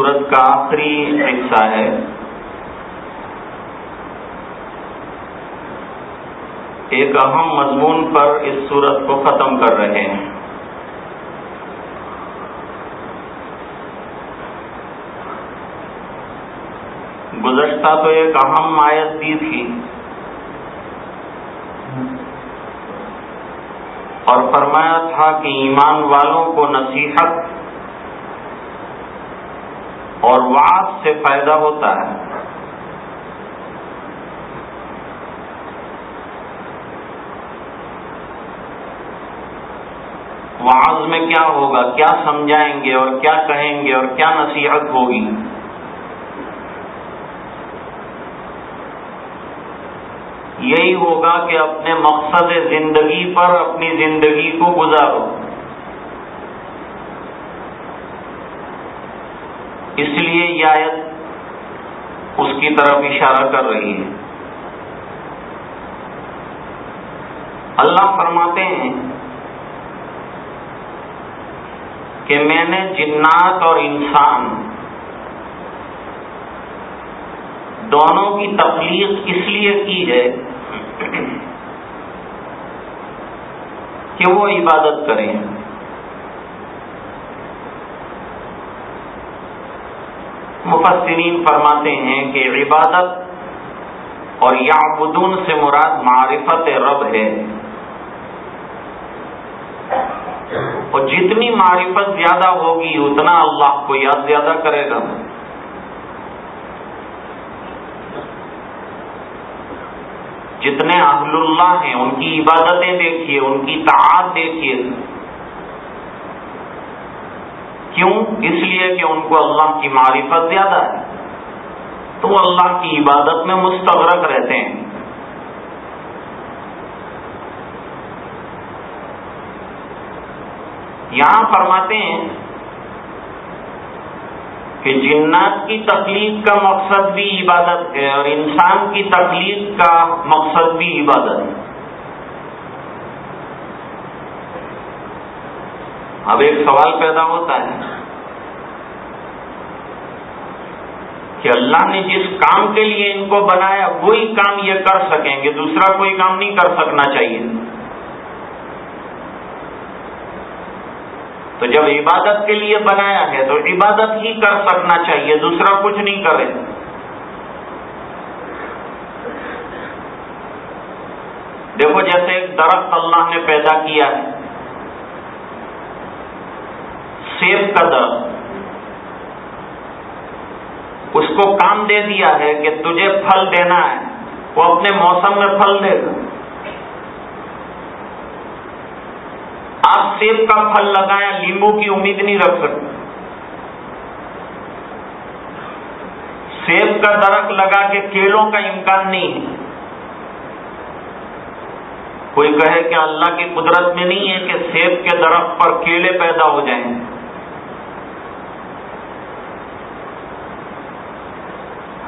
سورت کا آخری حصہ ہے۔ ایک اہم مضمون پر اس سورت کو ختم کر رہے ہیں۔ گزشتہ تو ایک اہم آیت دی تھی۔ اور فرمایا تھا کہ ایمان والوں کو نصیحت اور وعد سے فائدہ ہوتا ہے۔ وعض میں کیا ہوگا؟ کیا سمجھائیں گے اور کیا کہیں گے اور کیا نصیحت ہوگی؟ یہی ہوگا کہ اپنے مقصد زندگی پر اپنی زندگی کو گزارو۔ کی طرف اشارہ کر رہی ہے اللہ فرماتے ہیں کہ میں نے جنات اور انسان دونوں کی تخلیق اس لیے کی ہے کہ وہ عبادت کریں۔ مفسرین فرماتے ہیں کہ عبادت اور یعبدون سے مراد معرفت رب ہے۔ اور جتنی معرفت زیادہ ہوگی، اتنا اللہ کو یاد زیادہ کرے گا۔ جتنے اہل اللہ ہیں، ان کی عبادتیں دیکھیے، ان کی تعداد دیکھیے۔ کیوں؟ اس لیے کہ ان کو اللہ کی معرفت زیادہ ہے۔ تو وہ اللہ کی عبادت میں مستغرق رہتے ہیں۔ یہاں فرماتے ہیں کہ جنات کی تخلیق کا مقصد بھی عبادت ہے اور انسان کی تخلیق کا مقصد بھی عبادت ہے۔ اب ایک سوال پیدا ہوتا ہے کہ اللہ نے جس کام کے لیے ان کو بنایا، وہی کام یہ کر سکیں گے، دوسرا کوئی کام نہیں کر سکنا چاہیے۔ تو جب عبادت کے لیے بنایا ہے تو عبادت ہی کر سکنا چاہیے، دوسرا کچھ نہیں کرے دیکھو جیسے ایک درخت اللہ نے پیدا کیا ہے۔ سیب کا درخت اس کو کام دے دیا ہے کہ تجھے پھل دینا ہے۔ وہ اپنے موسم میں پھل دے گا۔ آپ سیب کا پھل لگایا لیمبو کی امید نہیں رکھ سکتے۔ سیب کا درخت لگا کے کیلوں کا امکان نہیں ہے۔ کوئی کہے کہ اللہ کی قدرت میں نہیں ہے کہ سیب کے درخت پر کیلے پیدا ہو جائیں۔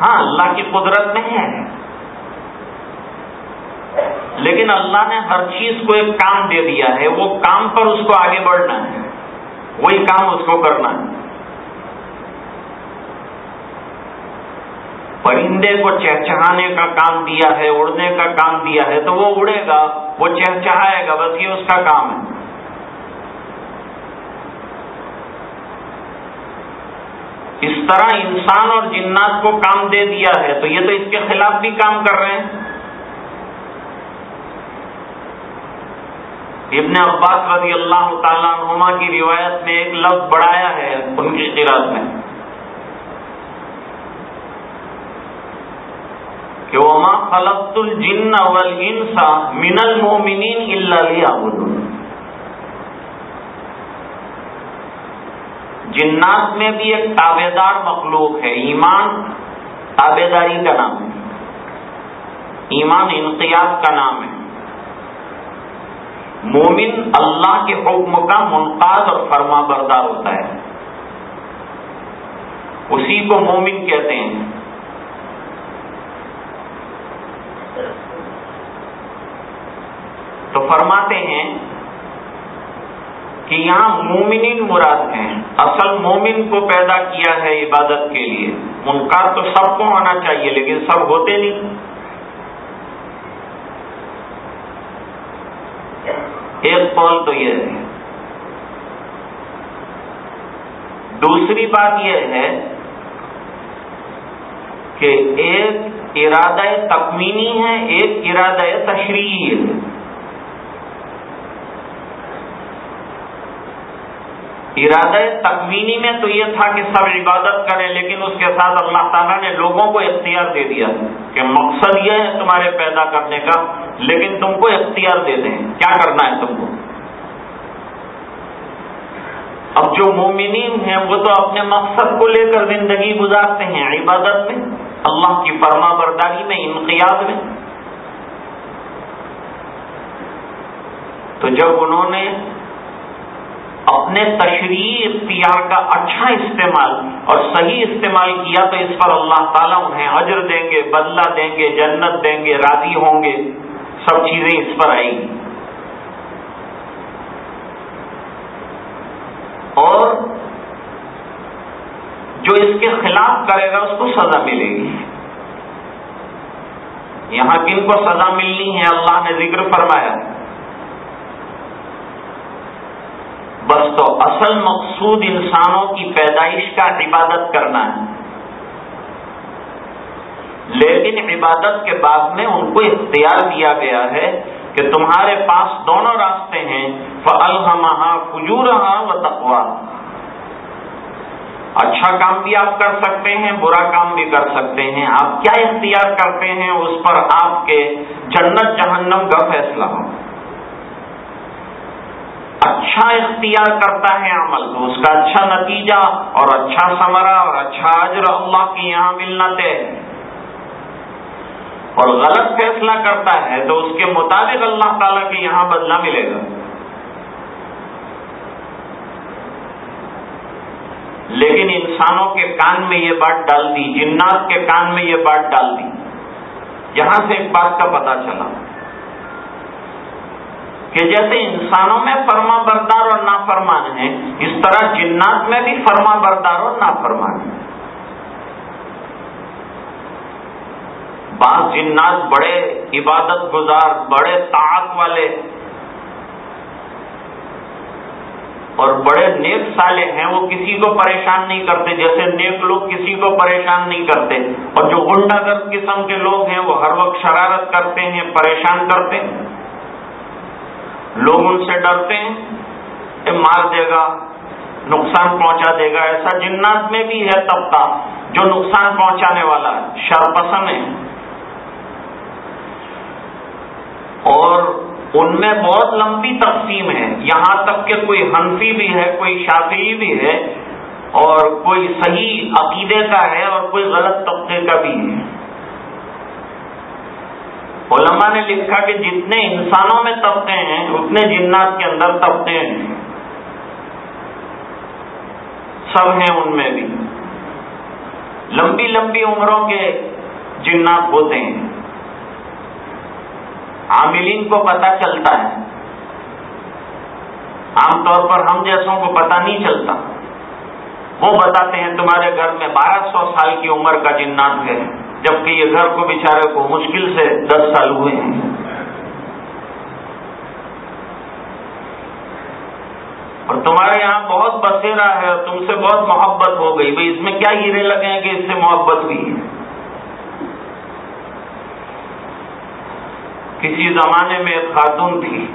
ہاں اللہ کی قدرت میں ہے۔ لیکن اللہ نے ہر چیز کو ایک کام دے دیا ہے۔ وہ کام پر اس کو آگے بڑھنا ہے۔ وہی کام اس کو کرنا ہے۔ پرندے کو چہچہانے کا کام دیا ہے، اڑنے کا کام دیا ہے، تو وہ اڑے گا، وہ چہچہائے گا، بس یہ اس کا کام ہے۔ اس طرح انسان اور جنات کو کام دے دیا ہے، تو یہ تو اس کے خلاف بھی کام کر رہے ہیں۔ ابن عباس رضی اللہ تعالیٰ عنہما کی روایت میں ایک لفظ بڑھایا ہے ان کی قرآت میں۔ کہ وما خلقت الجن والانس من المؤمنین الا لیعبدون جنات میں بھی ایک تابے دار مخلوق ہے، ایمان تابے داری کا نام ہے۔ ایمان انقیاد کا نام ہے۔ مومن اللہ کے حکم کا منقاد اور فرما بردار ہوتا ہے۔ اسی کو مومن کہتے ہیں۔ تو فرماتے ہیں کہ یہاں مومنین مراد ہیں۔ اصل مومن کو پیدا کیا ہے عبادت کے لیے۔ منکار تو سب کو ہونا چاہیے، لیکن سب ہوتے نہیں۔ ایک قول تو یہ ہے۔ دوسری بات یہ ہے کہ ایک ارادہ تکمینی ہے، ایک ارادہ تشریحی ہے۔ ارادہ تکوینی میں تو یہ تھا کہ سب عبادت کریں، لیکن اس کے ساتھ اللہ تعالیٰ نے لوگوں کو اختیار دے دیا کہ مقصد یہ ہے تمہارے پیدا کرنے کا، لیکن تم کو اختیار دے دیں۔ کیا کرنا ہے تم کو؟ اب جو مومنین ہیں، وہ تو اپنے مقصد کو لے کر زندگی گزارتے ہیں عبادت میں، اللہ کی فرما برداری میں، انقیاد میں۔ تو جب انہوں نے اپنے تشریح اختیار کا اچھا استعمال اور صحیح استعمال کیا تو اس پر اللہ تعالیٰ انہیں اجر دیں گے، بدلہ دیں گے، جنت دیں گے، راضی ہوں گے۔ سب چیزیں اس پر آئیں۔ گی اور جو اس کے خلاف کرے گا، اس کو سزا ملے گی۔ یہاں کن کو سزا ملنی ہے؟ اللہ نے ذکر فرمایا۔ بس تو اصل مقصود انسانوں کی پیدائش کا عبادت کرنا ہے۔ لیکن عبادت کے بعد میں ان کو اختیار دیا گیا ہے کہ تمہارے پاس دونوں راستے ہیں۔ فلحمہ فجور و تقوا اچھا کام بھی آپ کر سکتے ہیں، برا کام بھی کر سکتے ہیں۔ آپ کیا اختیار کرتے ہیں؟ اس پر آپ کے جنت جہنم کا فیصلہ ہو۔ اچھا اختیار کرتا ہے عمل، تو اس کا اچھا نتیجہ اور اچھا سمرا اور اچھا اجر اللہ کی یہاں ملنا طے اور غلط فیصلہ کرتا ہے تو اس کے مطابق اللہ تعالی کے یہاں بدلہ ملے گا۔ لیکن انسانوں کے کان میں یہ بات ڈال دی، جنات کے کان میں یہ بات ڈال دی۔ یہاں سے ایک بات کا پتا چلا۔ کہ جیسے انسانوں میں فرما بردار اور نافرمان ہیں، اس طرح جنات میں بھی فرما بردار اور نافرمان ہیں۔ بعض جنات بڑے عبادت گزار، بڑے طاقت والے اور بڑے نیک سالے ہیں، وہ کسی کو پریشان نہیں کرتے، جیسے نیک لوگ کسی کو پریشان نہیں کرتے۔ اور جو گنڈا گرد قسم کے لوگ ہیں، وہ ہر وقت شرارت کرتے ہیں، پریشان کرتے ہیں۔ لوگ ان سے ڈرتے ہیں کہ مار دے گا، نقصان پہنچا دے گا، ایسا جنات میں بھی ہے طبقہ جو نقصان پہنچانے والا ہے شرپسن ہے۔ اور ان میں بہت لمبی تقسیم ہے۔ یہاں تک کہ کوئی حنفی بھی ہے، کوئی شافی بھی ہے، اور کوئی صحیح عقیدے کا ہے اور کوئی غلط طبقے کا بھی ہے۔ علماء نے لکھا کہ جتنے انسانوں میں طبقے ہیں، اتنے جنات کے اندر طبقے ہیں۔ سب ہیں ان میں بھی۔ لمبی لمبی عمروں کے جنات ہوتے ہیں۔ عاملین کو پتہ چلتا ہے۔ عام طور پر ہم جیسوں کو پتہ نہیں چلتا۔ وہ بتاتے ہیں، تمہارے گھر میں بارہ سو سال کی عمر کا جنات ہے۔ جبکہ یہ گھر کو بیچارے کو مشکل سے دس سال ہوئے ہیں۔ اور تمہارے یہاں بہت بسیرا ہے اور تم سے بہت محبت ہو گئی۔ بھائی اس میں کیا ہیرے لگے ہیں کہ اس سے محبت ہوئی ہے؟ کسی زمانے میں ایک خاتون تھی۔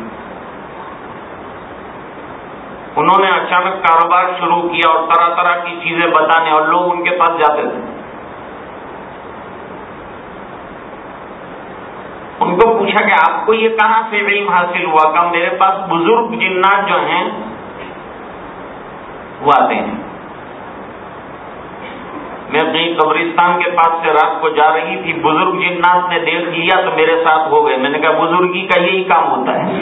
انہوں نے اچانک کاروبار شروع کیا اور طرح طرح کی چیزیں بتانے اور لوگ ان کے پاس جاتے تھے۔ ان کو پوچھا کہ آپ کو یہ کہاں سے علم حاصل ہوا؟ کہ میرے پاس بزرگ جنات جو ہیں، وہ آتے ہیں۔ میں کہیں قبرستان کے پاس سے رات کو جا رہی تھی، بزرگ جنات نے دیکھ لیا تو میرے ساتھ ہو گئے۔ میں نے کہا، بزرگی کا یہی کام ہوتا ہے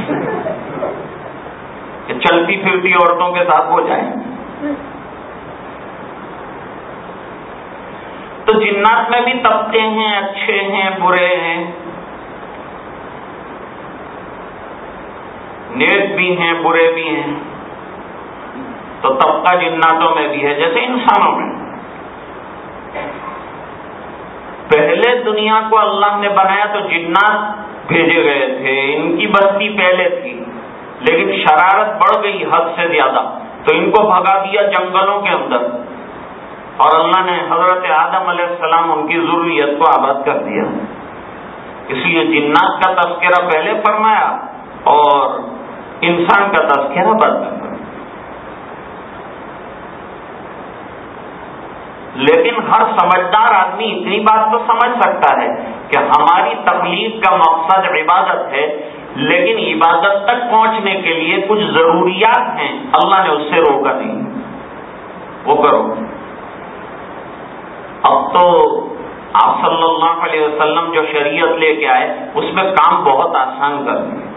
کہ چلتی پھرتی عورتوں کے ساتھ ہو جائے۔ تو جنات میں بھی طبقے ہیں، اچھے ہیں، برے ہیں۔ نیک بھی ہیں، برے بھی ہیں۔ تو طبقہ جناتوں میں بھی ہے، جیسے انسانوں میں۔ پہلے دنیا کو اللہ نے بنایا تو جنات بھیجے گئے تھے، ان کی بستی پہلے تھی، لیکن شرارت بڑھ گئی حد سے زیادہ۔ تو ان کو بھگا دیا جنگلوں کے اندر۔ اور اللہ نے حضرت آدم علیہ السلام، ان کی ضروریت کو آباد کر دیا۔ اس لیے جنات کا تذکرہ پہلے فرمایا اور انسان کا تذکرہ بعد میں لیکن ہر سمجھدار آدمی اتنی بات تو سمجھ سکتا ہے کہ ہماری تکلیف کا مقصد عبادت ہے، لیکن عبادت تک پہنچنے کے لیے کچھ ضروریات ہیں۔ اللہ نے اس سے روکا نہیں۔ وہ کرو۔ اب تو آپ صلی اللہ علیہ وسلم جو شریعت لے کے آئے، اس میں کام بہت آسان کر دیا۔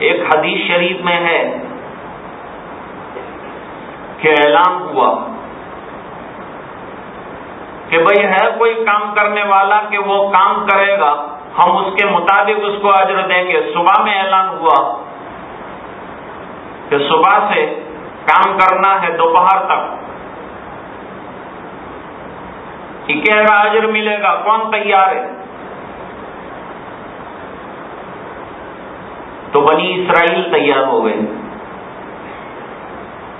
ایک حدیث شریف میں ہے کہ اعلان ہوا کہ بھائی ہے کوئی کام کرنے والا کہ وہ کام کرے گا، ہم اس کے مطابق اس کو اجر دیں گے۔ صبح میں اعلان ہوا کہ صبح سے کام کرنا ہے دوپہر تک۔ گا اجر ملے گا، کون تیار ہے؟ تو بنی اسرائیل تیار ہو گئے۔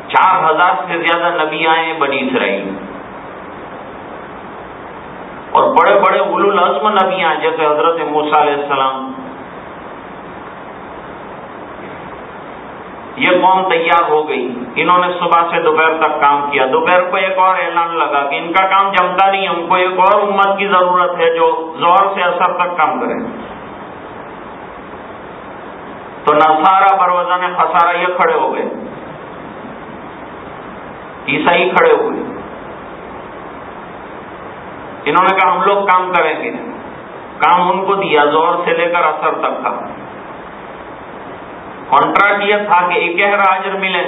چار ہزار سے زیادہ نبی آئے بنی اسرائیل۔ اور بڑے بڑے اولو العزم نبی آئے جیسے حضرت موسا علیہ السلام۔ یہ قوم تیار ہو گئی۔ انہوں نے صبح سے دوپہر تک کام کیا۔ دوپہر کو ایک اور اعلان لگا کہ ان کا کام جمتا نہیں ان کو ایک اور امت کی ضرورت ہے جو زور سے اثر تک کام کرے۔ تو نسارا بروزہ نے خسارا یہ کھڑے ہو گئے۔ عیسائی کھڑے ہوئے انہوں نے کہا ہم لوگ کام کریں گے۔ کام ان کو دیا، زور سے لے کر اثر تک کا کانٹریکٹ یہ تھا کہ ایک حاضر ملے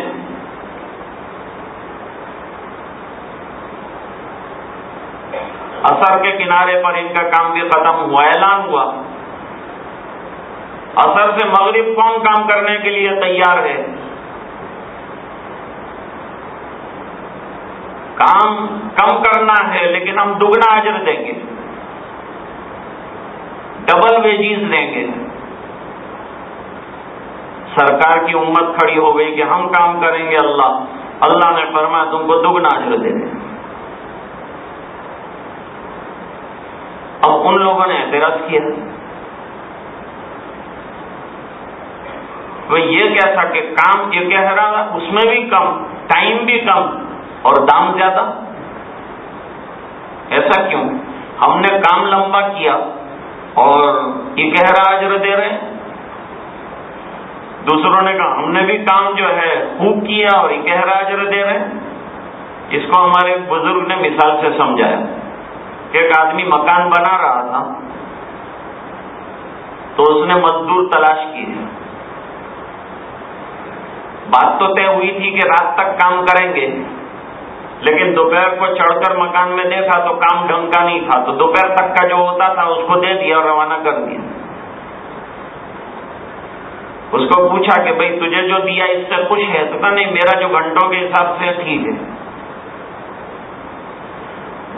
اثر کے کنارے پر ان کا کام بھی ختم ہوا، اعلان ہوا۔ اثر سے مغرب کون کام کرنے کے لیے تیار ہے؟ کام کم کرنا ہے لیکن ہم دگنا اجر دیں گے۔ ڈبل ویجیز دیں گے۔ سرکار کی امت کھڑی ہو گئی کہ ہم کام کریں گے اللہ۔ اللہ نے فرمایا تم کو دگنا اجر دے دیں۔ اب ان لوگوں نے اعتراض کیا۔ وہ یہ کیسا کہ کام یہ کہہ رہا اس میں بھی کم، ٹائم بھی کم اور دام زیادہ۔ ایسا کیوں؟ ہم نے کام لمبا کیا اور یہ کہہ رہا اجر دے رہے دوسروں نے کہا، ہم نے بھی کام جو ہے خوب کیا اور یہ کہہ رہا اجر دے رہے اس کو ہمارے بزرگ نے مثال سے سمجھایا کہ ایک آدمی مکان بنا رہا تھا تو اس نے مزدور تلاش کی بات تو طے ہوئی تھی کہ رات تک کام کریں گے، لیکن دوپہر کو چڑھ کر مکان میں دیکھا تو کام ڈھنگ کا نہیں تھا، تو دوپہر تک کا جو ہوتا تھا اس کو دے دیا اور روانہ کر دیا۔ اس کو پوچھا کہ بھائی تجھے جو دیا اس سے خوش ہے؟ تو نہیں، میرا جو گھنٹوں کے حساب سے ٹھیک ہے۔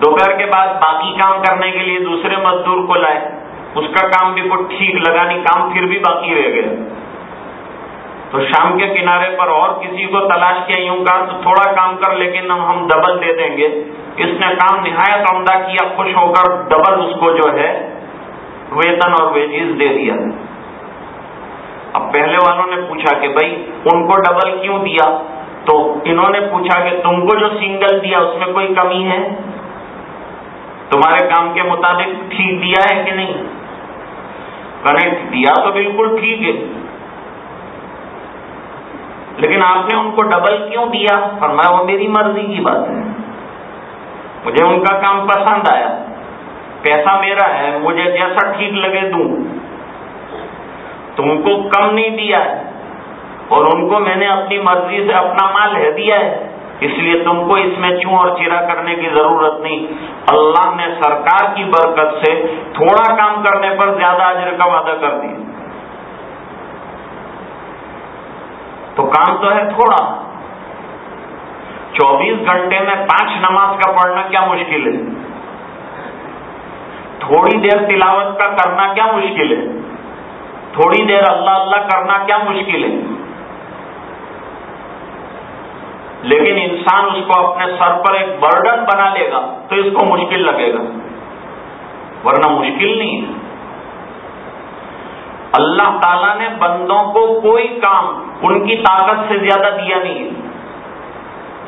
دوپہر کے بعد باقی کام کرنے کے لیے دوسرے مزدور کو لائے۔ اس کا کام بھی کچھ ٹھیک لگا نہیں، کام پھر بھی باقی رہ گیا۔ تو شام کے کنارے پر اور کسی کو تلاش کیا یوں کہا تو تھوڑا کام کر لیکن ہم ڈبل دے دیں گے۔ اس نے کام نہایت عمدہ کیا، خوش ہو کر ڈبل اس کو جو ہے ویتن اور ویجز دے دیا۔ اب پہلے والوں نے پوچھا کہ بھائی ان کو ڈبل کیوں دیا؟ تو انہوں نے پوچھا کہ تم کو جو سنگل دیا اس میں کوئی کمی ہے؟ تمہارے کام کے مطابق ٹھیک دیا ہے کہ نہیں؟ کنیکٹ دیا تو بالکل ٹھیک ہے۔ لیکن آپ نے ان کو ڈبل کیوں دیا؟ فرمایا، وہ میری مرضی کی بات ہے۔ مجھے ان کا کام پسند آیا۔ پیسہ میرا ہے، مجھے جیسا ٹھیک لگے دوں۔ تم کو کم نہیں دیا ہے۔ اور ان کو میں نے اپنی مرضی سے اپنا مال ہے دیا ہے۔ اس لیے تم کو اس میں چوں اور چیرا کرنے کی ضرورت نہیں۔ اللہ نے سرکار کی برکت سے تھوڑا کام کرنے پر زیادہ اجر کا وعدہ کر دیا۔ تو کام تو ہے تھوڑا۔ چوبیس گھنٹے میں پانچ نماز کا پڑھنا کیا مشکل ہے؟ تھوڑی دیر تلاوت کا کرنا کیا مشکل ہے؟ تھوڑی دیر اللہ اللہ کرنا کیا مشکل ہے؟ لیکن انسان اس کو اپنے سر پر ایک برڈن بنا لے گا تو اس کو مشکل لگے گا۔ ورنہ مشکل نہیں ہے۔ اللہ تعالیٰ نے بندوں کو کوئی کام ان کی طاقت سے زیادہ دیا نہیں ہے۔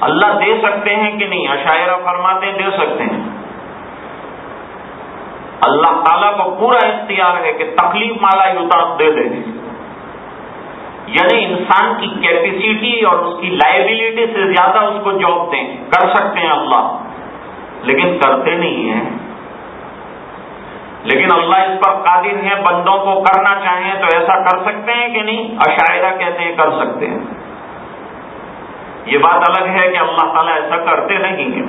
اللہ دے سکتے ہیں کہ نہیں؟ عشاعرہ فرماتے دے سکتے ہیں۔ اللہ تعالیٰ کو پورا اختیار ہے کہ تکلیف مالا یوتاف دے دے۔ یعنی انسان کی کیپیسٹی اور اس کی لائبلٹی سے زیادہ اس کو جاب دیں۔ کر سکتے ہیں اللہ، لیکن کرتے نہیں ہیں۔ لیکن اللہ اس پر قادر ہیں، بندوں کو کرنا چاہیں تو ایسا کر سکتے ہیں کہ نہیں؟ عشاعرہ کہتے ہیں، کر سکتے ہیں۔ یہ بات الگ ہے کہ اللہ تعالیٰ ایسا کرتے نہیں ہیں۔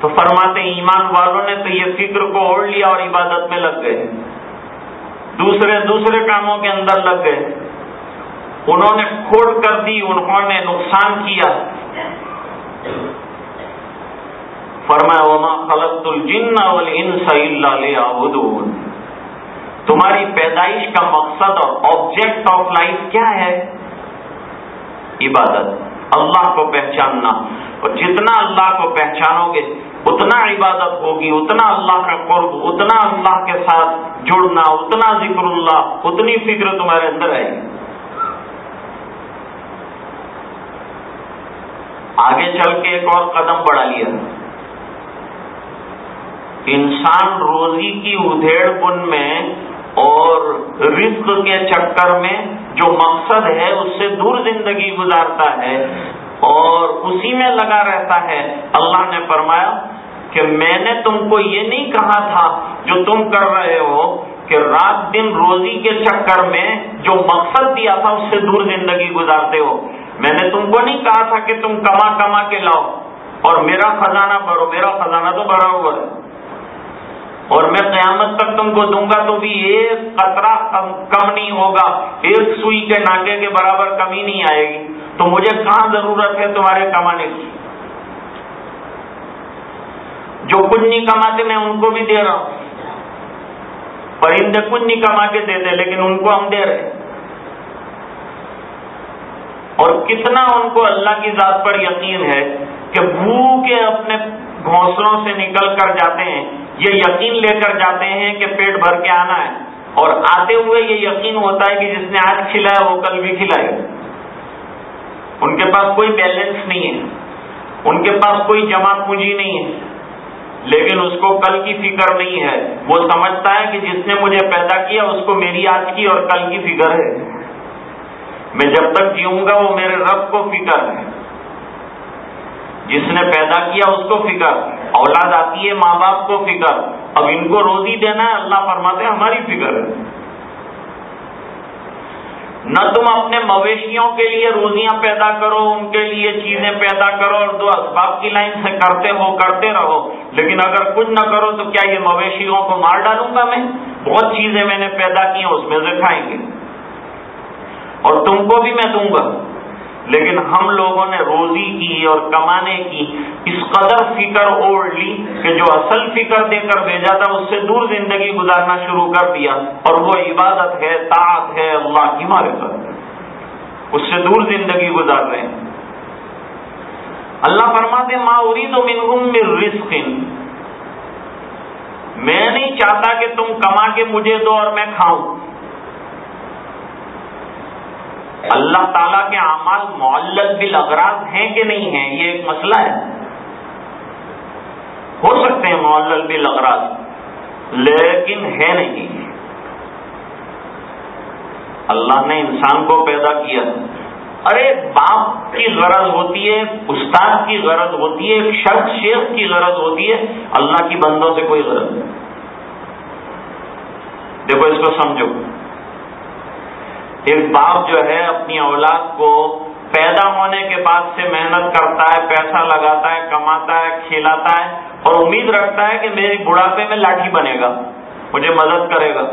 تو فرماتے ایمان والوں نے تو یہ فکر کو اوڑھ لیا اور عبادت میں لگ گئے۔ دوسرے دوسرے کاموں کے اندر لگ گئے۔ انہوں نے کھوڑ کر دی، انہوں نے نقصان کیا۔ فرمایا، وما خلقت الجن والانس الا ليعبدون. تمہاری پیدائش کا مقصد اور آبجیکٹ آف لائف کیا ہے؟ عبادت۔ اللہ کو پہچاننا۔ اور جتنا اللہ کو پہچانو گے، اتنا عبادت ہوگی، اتنا اللہ کا قرب، اتنا اللہ کے ساتھ جڑنا، اتنا ذکر اللہ، اتنی فکر تمہارے اندر آئے گی۔ آگے چل کے ایک اور قدم بڑھا لیا۔ انسان روزی کی ادھیڑ بن میں اور رزق کے چکر میں جو مقصد ہے، اس سے دور زندگی گزارتا ہے اور اسی میں لگا رہتا ہے۔ اللہ نے فرمایا کہ میں نے تم کو یہ نہیں کہا تھا جو تم کر رہے ہو کہ رات دن روزی کے چکر میں جو مقصد دیا تھا، اس سے دور زندگی گزارتے ہو۔ میں نے تم کو نہیں کہا تھا کہ تم کما کما کے لاؤ اور میرا خزانہ بھرو، میرا خزانہ تو بھرا ہوا ہے۔ اور میں قیامت تک تم کو دوں گا تو بھی ایک قطرہ کم نہیں ہوگا، ایک سوئی کے ناکے کے برابر کمی نہیں آئے گی۔ تو مجھے کہاں ضرورت ہے تمہارے کمانے کی؟ جو کچھ نہیں کماتے میں ان کو بھی دے رہا ہوں۔ پرندے کچھ نہیں کما کے دیتے، لیکن ان کو ہم دے رہے اور کتنا ان کو اللہ کی ذات پر یقین ہے کہ بھوکے اپنے گھونسلوں سے نکل کر جاتے ہیں۔ یہ یقین لے کر جاتے ہیں کہ پیٹ بھر کے آنا ہے۔ اور آتے ہوئے یہ یقین ہوتا ہے کہ جس نے آج کھلایا وہ کل بھی کھلائے۔ ان کے پاس کوئی بیلنس نہیں ہے۔ ان کے پاس کوئی جمع پونجی نہیں ہے۔ لیکن اس کو کل کی فکر نہیں ہے۔ وہ سمجھتا ہے کہ جس نے مجھے پیدا کیا، اس کو میری آج کی اور کل کی فکر ہے۔ میں جب تک جیوں گا، وہ میرے رب کو فکر ہے۔ جس نے پیدا کیا اس کو فکر، اولاد آتی ہے ماں باپ کو فکر، اب ان کو روزی دینا ہے، اللہ فرماتے ہیں ہماری فکر ہے۔ نہ تم اپنے مویشیوں کے لیے روزیاں پیدا کرو، ان کے لیے چیزیں پیدا کرو اور دو اسباب کی لائن سے کرتے ہو، کرتے رہو۔ لیکن اگر کچھ نہ کرو تو کیا یہ مویشیوں کو مار ڈالوں گا میں؟ بہت چیزیں میں نے پیدا کی ہیں، اس میں سے کھائیں گے۔ اور تم کو بھی میں دوں گا۔ لیکن ہم لوگوں نے روزی کی اور کمانے کی اس قدر فکر اوڑھ لی کہ جو اصل فکر دے کر بھیجا تھا، اس سے دور زندگی گزارنا شروع کر دیا۔ اور وہ عبادت ہے، طاعت ہے، اللہ کی معرفت اس سے دور زندگی گزار رہے ہیں۔ اللہ فرماتے ما اريد منهم من رزق۔ میں نہیں چاہتا کہ تم کما کے مجھے دو اور میں کھاؤں۔ اللہ تعالیٰ کے اعمال معلق بالاغراض ہیں کہ نہیں ہیں؟ یہ ایک مسئلہ ہے۔ ہو سکتے ہیں معلق بالاغراض لیکن ہے نہیں۔ اللہ نے انسان کو پیدا کیا۔ ارے، باپ کی غرض ہوتی ہے، استاد کی غرض ہوتی ہے، ایک شخص شیخ کی غرض ہوتی ہے، اللہ کی بندوں سے کوئی غرض نہیں۔ دیکھو اس کو سمجھو۔ ایک باپ جو ہے اپنی اولاد کو پیدا ہونے کے بعد سے محنت کرتا ہے، پیسہ لگاتا ہے، کماتا ہے، کھلاتا ہے اور امید رکھتا ہے کہ میری بڑھاپے میں لاٹھی بنے گا، مجھے مدد کرے گا۔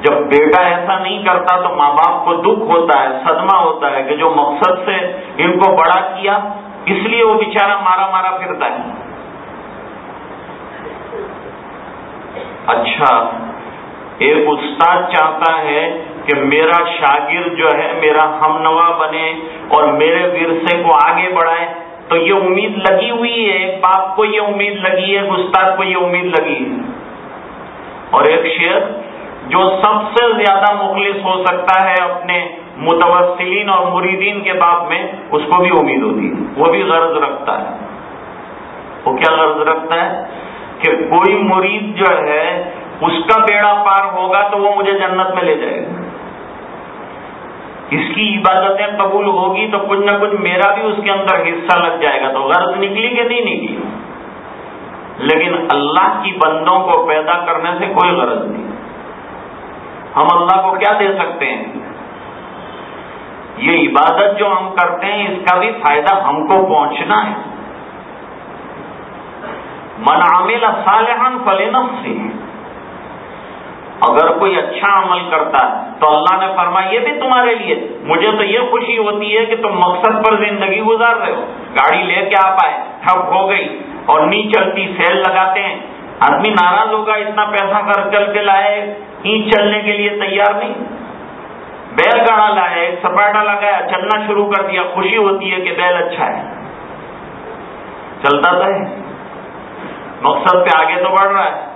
جب بیٹا ایسا نہیں کرتا تو ماں باپ کو دکھ ہوتا ہے، صدمہ ہوتا ہے کہ جو مقصد سے ان کو بڑا کیا، اس لیے وہ بیچارہ مارا مارا پھرتا ہے۔ اچھا ایک استاد چاہتا ہے کہ میرا شاگرد جو ہے، میرا ہم نوا بنے اور میرے ورثے کو آگے بڑھائے، تو یہ امید لگی ہوئی ہے باپ کو یہ امید لگی ہے استاد کو یہ امید لگی ہے۔ اور ایک شیخ جو سب سے زیادہ مخلص ہو سکتا ہے اپنے متوسلین اور مریدین کے باپ میں، اس کو بھی امید ہوتی ہے۔ وہ بھی غرض رکھتا ہے۔ وہ کیا غرض رکھتا ہے؟ کہ کوئی مرید جو ہے، اس کا بیڑا پار ہوگا تو وہ مجھے جنت میں لے جائے گا۔ اس کی عبادتیں قبول ہوگی تو کچھ نہ کچھ میرا بھی اس کے اندر حصہ لگ جائے گا تو غرض نکلی کہ نہیں نکلی؟ لیکن اللہ کی بندوں کو پیدا کرنے سے کوئی غرض نہیں۔ ہم اللہ کو کیا دے سکتے ہیں؟ یہ عبادت جو ہم کرتے ہیں، اس کا بھی فائدہ ہم کو پہنچنا ہے۔ من عامل صالحان فلنفس سے اگر کوئی اچھا عمل کرتا ہے، تو اللہ نے فرمایا، یہ بھی تمہارے لیے۔ مجھے تو یہ خوشی ہوتی ہے کہ تم مقصد پر زندگی گزار رہے ہو۔ گاڑی لے کے آپ آئے، ٹھپ ہو گئی اور نہیں چلتی، سیل لگاتے ہیں۔ آدمی ناراض ہوگا، اتنا پیسہ کر چل کے لائے اینٹ چلنے کے لیے تیار نہیں۔ بیل گاڑا لائے، سپاٹا لگایا، چلنا شروع کر دیا۔ خوشی ہوتی ہے کہ بیل اچھا ہے۔ چلتا تو ہے۔ مقصد پہ آگے تو بڑھ رہا ہے۔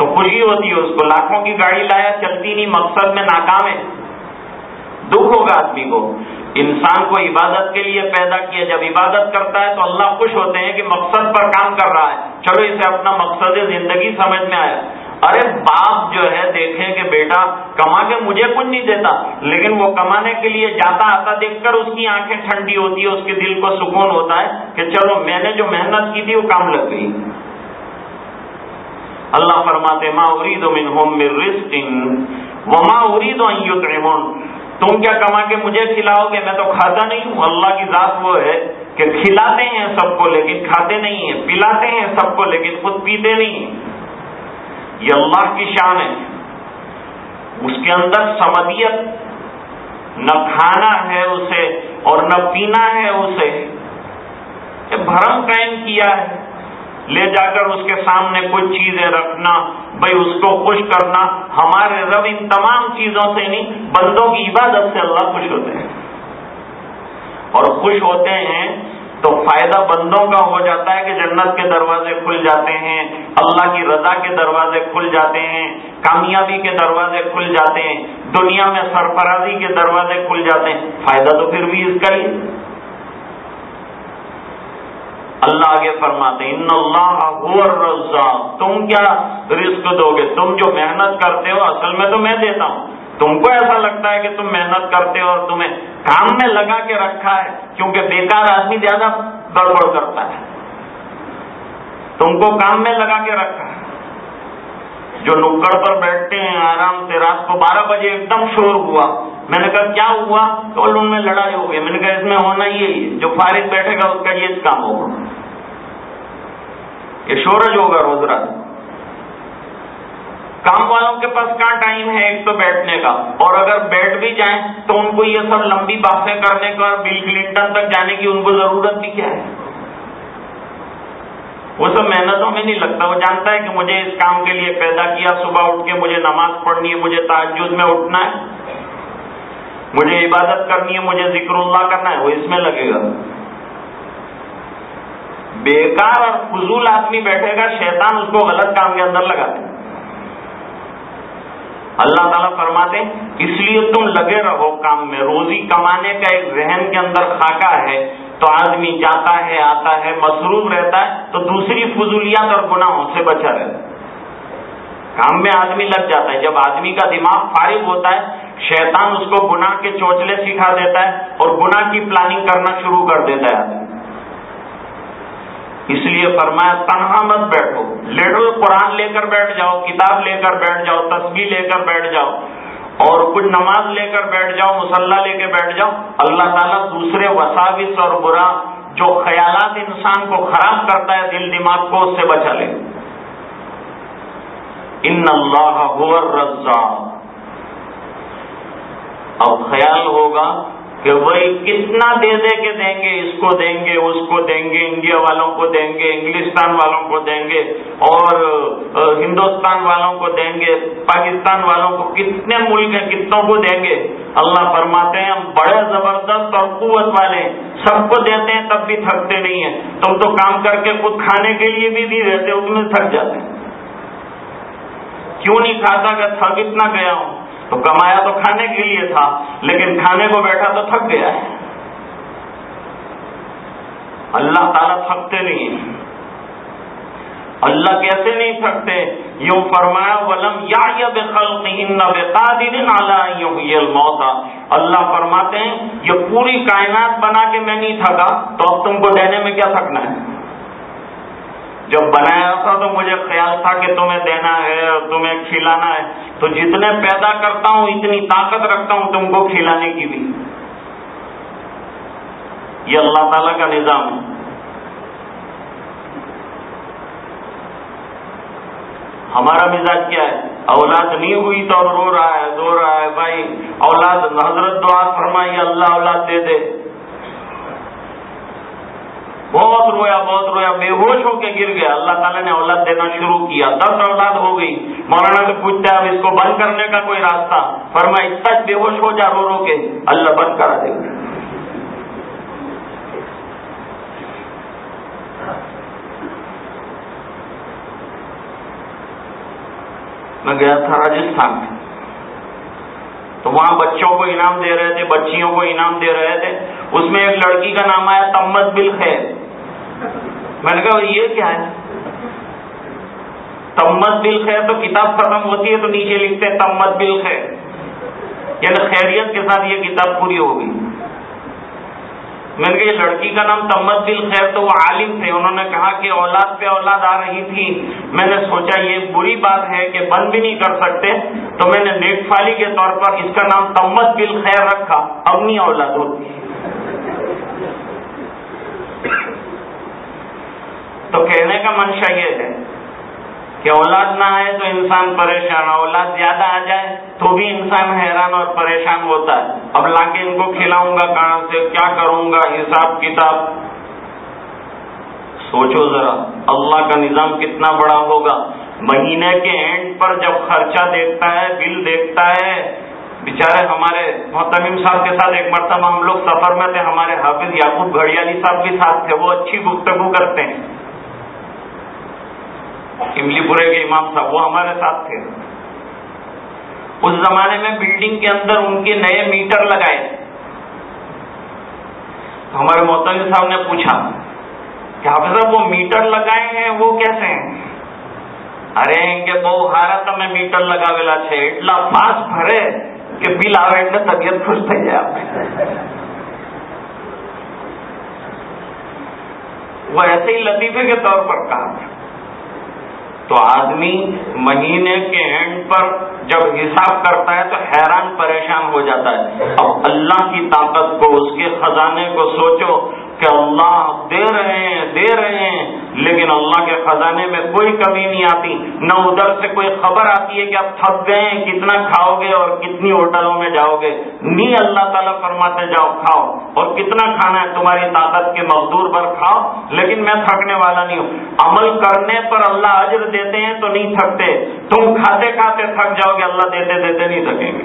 تو خوشی ہوتی ہے، اس کو لاکھوں کی گاڑی لایا، چلتی نہیں، مقصد میں ناکام ہے۔ دکھ ہوگا آدمی کو۔ انسان کو عبادت کے لیے پیدا کیا، جب عبادت کرتا ہے تو اللہ خوش ہوتے ہیں کہ مقصد پر کام کر رہا ہے۔ چلو، اسے اپنا مقصد زندگی سمجھ میں آیا۔ ارے، باپ جو ہے دیکھے کہ بیٹا، کما کے مجھے کچھ نہیں دیتا، لیکن وہ کمانے کے لیے جاتا آتا دیکھ کر اس کی آنکھیں ٹھنڈی ہوتی ہے اس کے دل کو سکون ہوتا ہے کہ چلو، میں نے جو محنت کی تھی، وہ کام لگ گئی۔ اللہ فرماتے ما ارید منہم من رزق وما ارید ان یطعمون تم کیا کما کے مجھے کھلاؤ گے میں تو کھاتا نہیں ہوں۔ اللہ کی ذات وہ ہے کہ کھلاتے ہیں سب کو لیکن کھاتے نہیں ہیں، پلاتے ہیں سب کو لیکن خود پیتے نہیں ہیں۔ یہ اللہ کی شان ہے۔ اس کے اندر سمدیت، نہ کھانا ہے اسے اور نہ پینا ہے اسے۔ بھرم قائم کیا ہے۔ لے جا کر اس کے سامنے کچھ چیزیں رکھنا، بھائی اس کو خوش کرنا ہمارے رب ان تمام چیزوں سے نہیں، بندوں کی عبادت سے اللہ خوش ہوتے ہیں۔ اور خوش ہوتے ہیں تو فائدہ بندوں کا ہو جاتا ہے کہ جنت کے دروازے کھل جاتے ہیں، اللہ کی رضا کے دروازے کھل جاتے ہیں، کامیابی کے دروازے کھل جاتے ہیں، دنیا میں سرفرازی کے دروازے کھل جاتے ہیں۔ فائدہ تو پھر بھی اس کا ہی۔ اللہ آگے فرماتے ان اللہ تم کیا رزق دو گے؟ تم جو محنت کرتے ہو، اصل میں تو میں دیتا ہوں۔ تم کو ایسا لگتا ہے کہ تم محنت کرتے ہو اور تمہیں کام میں لگا کے رکھا ہے، کیونکہ بیکار آدمی زیادہ گڑبڑ کرتا ہے۔ تم کو کام میں لگا کے رکھا ہے۔ جو نکڑ پر بیٹھتے ہیں، آرام سے رات کو بارہ بجے ایک دم شور ہوا۔ میں نے کہا، کیا ہوا؟ تو ان میں لڑائی ہو گئی۔ میں نے کہا، اس میں ہونا ہی ہے، جو فارغ بیٹھے گا، اس کا یہ کام ہوگا۔ یہ شورج ہوگا روز رات۔ کام والوں کے پاس کہاں ٹائم ہے ایک تو بیٹھنے کا؟ اور اگر بیٹھ بھی جائیں تو ان کو یہ سب لمبی باتیں کرنے کا، بل کلنٹن تک جانے کی ان کو ضرورت بھی کیا ہے؟ وہ سب محنتوں میں نہیں لگتا، وہ جانتا ہے کہ مجھے اس کام کے لیے پیدا کیا، صبح اٹھ کے مجھے نماز پڑھنی ہے، مجھے تعجد میں اٹھنا ہے، مجھے عبادت کرنی ہے، مجھے ذکر اللہ کرنا ہے، وہ اس میں لگے گا۔ بیکار اور فضول آدمی بیٹھے گا، شیطان اس کو غلط کام کے اندر لگا دے۔ اللہ تعالیٰ فرماتے اس لیے تم لگے رہو کام میں، روزی کمانے کا ایک ذہن کے اندر خاکہ ہے۔ تو آدمی جاتا ہے، آتا ہے مصروف رہتا ہے، تو دوسری فضولیات اور گناہوں سے بچا رہتا ہے۔ کام میں آدمی لگ جاتا ہے۔ جب آدمی کا دماغ فارغ ہوتا ہے، شیطان اس کو گناہ کے چوچلے سکھا دیتا ہے اور گناہ کی پلاننگ کرنا شروع کر دیتا ہے آدمی۔ اس لیے فرمایا، تنہا مت بیٹھو۔ لیڈو قرآن لے کر بیٹھ جاؤ، کتاب لے کر بیٹھ جاؤ تصویر لے کر بیٹھ جاؤ۔ اور کچھ نماز لے کر بیٹھ جاؤ، مسلح لے کے بیٹھ جاؤ، اللہ تعالیٰ دوسرے وساوس اور برا جو خیالات انسان کو خراب کرتا ہے، دل دماغ کو اس سے بچا لے۔ ان اللہ رضا اب خیال ہوگا کہ وہی کتنا دے دے کے دیں گے، اس کو دیں گے، اس کو دیں گے، انڈیا والوں کو دیں گے، انگلستان والوں کو دیں گے، اور ہندوستان والوں کو دیں گے، پاکستان والوں کو کتنے ملک ہیں، کتنوں کو دیں گے؟ اللہ فرماتے ہیں، ہم بڑے زبردست اور قوت والے ہیں، سب کو دیتے ہیں، تب بھی تھکتے نہیں ہیں۔ تم تو کام کر کے خود کھانے کے لیے بھی نہیں رہتے اس میں تھک جاتے ہیں۔ کیوں نہیں کھاتا کہ تھک اتنا گیا ہوں؟ تو کمایا تو کھانے کے لیے تھا، لیکن کھانے کو بیٹھا تو تھک گیا ہے۔ اللہ تعالیٰ تھکتے نہیں اللہ کیسے نہیں تھکتے؟ یوں فرمایا، ولم یا موتا اللہ فرماتے ہیں، یہ پوری کائنات بنا کے میں نہیں تھکا، تو اب تم کو دینے میں کیا تھکنا ہے؟ جب بنایا تھا تو مجھے خیال تھا کہ تمہیں دینا ہے اور تمہیں کھلانا ہے۔ تو جتنے پیدا کرتا ہوں، اتنی طاقت رکھتا ہوں تم کو کھلانے کی بھی۔ یہ اللہ تعالی کا نظام ہے۔ ہمارا مزاج کیا ہے؟ اولاد نہیں ہوئی تو رو رہا ہے رو رہا ہے، بھائی۔ اولاد، حضرت دعا فرمائی، اللہ اولاد دے دے۔ بہت رویا بہت رویا، بے ہوش ہو کے گر گیا۔ اللہ تعالیٰ نے اولاد دینا شروع کیا۔ دس اولاد ہو گئی۔ مولانا سے پوچھتے اب اس کو بند کرنے کا کوئی راستہ؟ فرما اتنا بے ہوش ہو جا، رو رو کے۔ اللہ بند کرا دے گا۔ میں گیا تھا راجستھان میں۔ تو وہاں بچوں کو انعام دے رہے تھے، بچیوں کو انعام دے رہے تھے۔ اس میں ایک لڑکی کا نام آیا، تمت بل خیر۔ میں نے کہا یہ کیا ہے؟ تمت بل خیر تو کتاب ختم ہوتی ہے تو نیچے لکھتے ہیں تمت بل خیر یعنی خیریت کے ساتھ یہ کتاب پوری ہوگی۔ میں نے کہا، یہ لڑکی کا نام تمت بل خیر تو وہ عالم تھے۔ انہوں نے کہا کہ اولاد پہ اولاد آ رہی تھی۔ میں نے سوچا، یہ بری بات ہے کہ بند بھی نہیں کر سکتے۔ تو میں نے نیٹ فالی کے طور پر اس کا نام تمت بل خیر رکھا اپنی اولاد ہوتی۔ تو کہنے کا منشا یہ ہے کہ اولاد نہ آئے تو انسان پریشان اولاد زیادہ آ جائے تو بھی انسان حیران اور پریشان ہوتا ہے۔ اب لا کے ان کو کھلاؤں گا کہاں سے؟ کیا کروں گا؟ حساب کتاب۔ سوچو ذرا، اللہ کا نظام کتنا بڑا ہوگا۔ مہینے کے اینڈ پر جب خرچہ دیکھتا ہے، بل دیکھتا ہے بےچارے ہمارے محتمیم صاحب کے ساتھ ایک مرتبہ ہم لوگ سفر میں تھے، ہمارے حافظ یعقوب گھڑیالی صاحب بھی ساتھ تھے، وہ اچھی گفتگو کرتے ہیں۔ املی پورے کے امام صاحب وہ ہمارے ساتھ تھے اس زمانے میں بلڈنگ کے اندر ان کے نئے میٹر لگائے ہمارے محتمیم صاحب نے پوچھا کہ حافظ صاحب وہ میٹر لگائے ہیں وہ کیسے ہیں ارے کہ بہو ہارا میں میٹر لگاویلا છે એટલા ફાસ્ટ ભરે کہ بل آئے એટલે طبیعت خوش થઈ જાય આપણે وہ ایسے ہی لطیفے کے طور پر کہا تو آدمی مہینے کے اینڈ پر جب حساب کرتا ہے تو حیران پریشان ہو جاتا ہے۔ اب اللہ کی طاقت کو، اس کے خزانے کو سوچو کہ اللہ دے رہے ہیں، دے رہے ہیں۔ لیکن اللہ کے خزانے میں کوئی کمی نہیں آتی، نہ ادھر سے کوئی خبر آتی ہے کہ آپ تھک گئے ہیں، کتنا کھاؤ گے اور کتنی ہوٹلوں میں جاؤ گے۔ نہیں اللہ تعالیٰ فرماتے، جاؤ، کھاؤ۔ اور کتنا کھانا ہے تمہاری طاقت کے مزدور پر کھاؤ۔ لیکن میں تھکنے والا نہیں ہوں۔ عمل کرنے پر اللہ اجر دیتے ہیں تو نہیں تھکتے۔ تم کھاتے کھاتے تھک جاؤ گے، اللہ دیتے دیتے نہیں تھکیں گے۔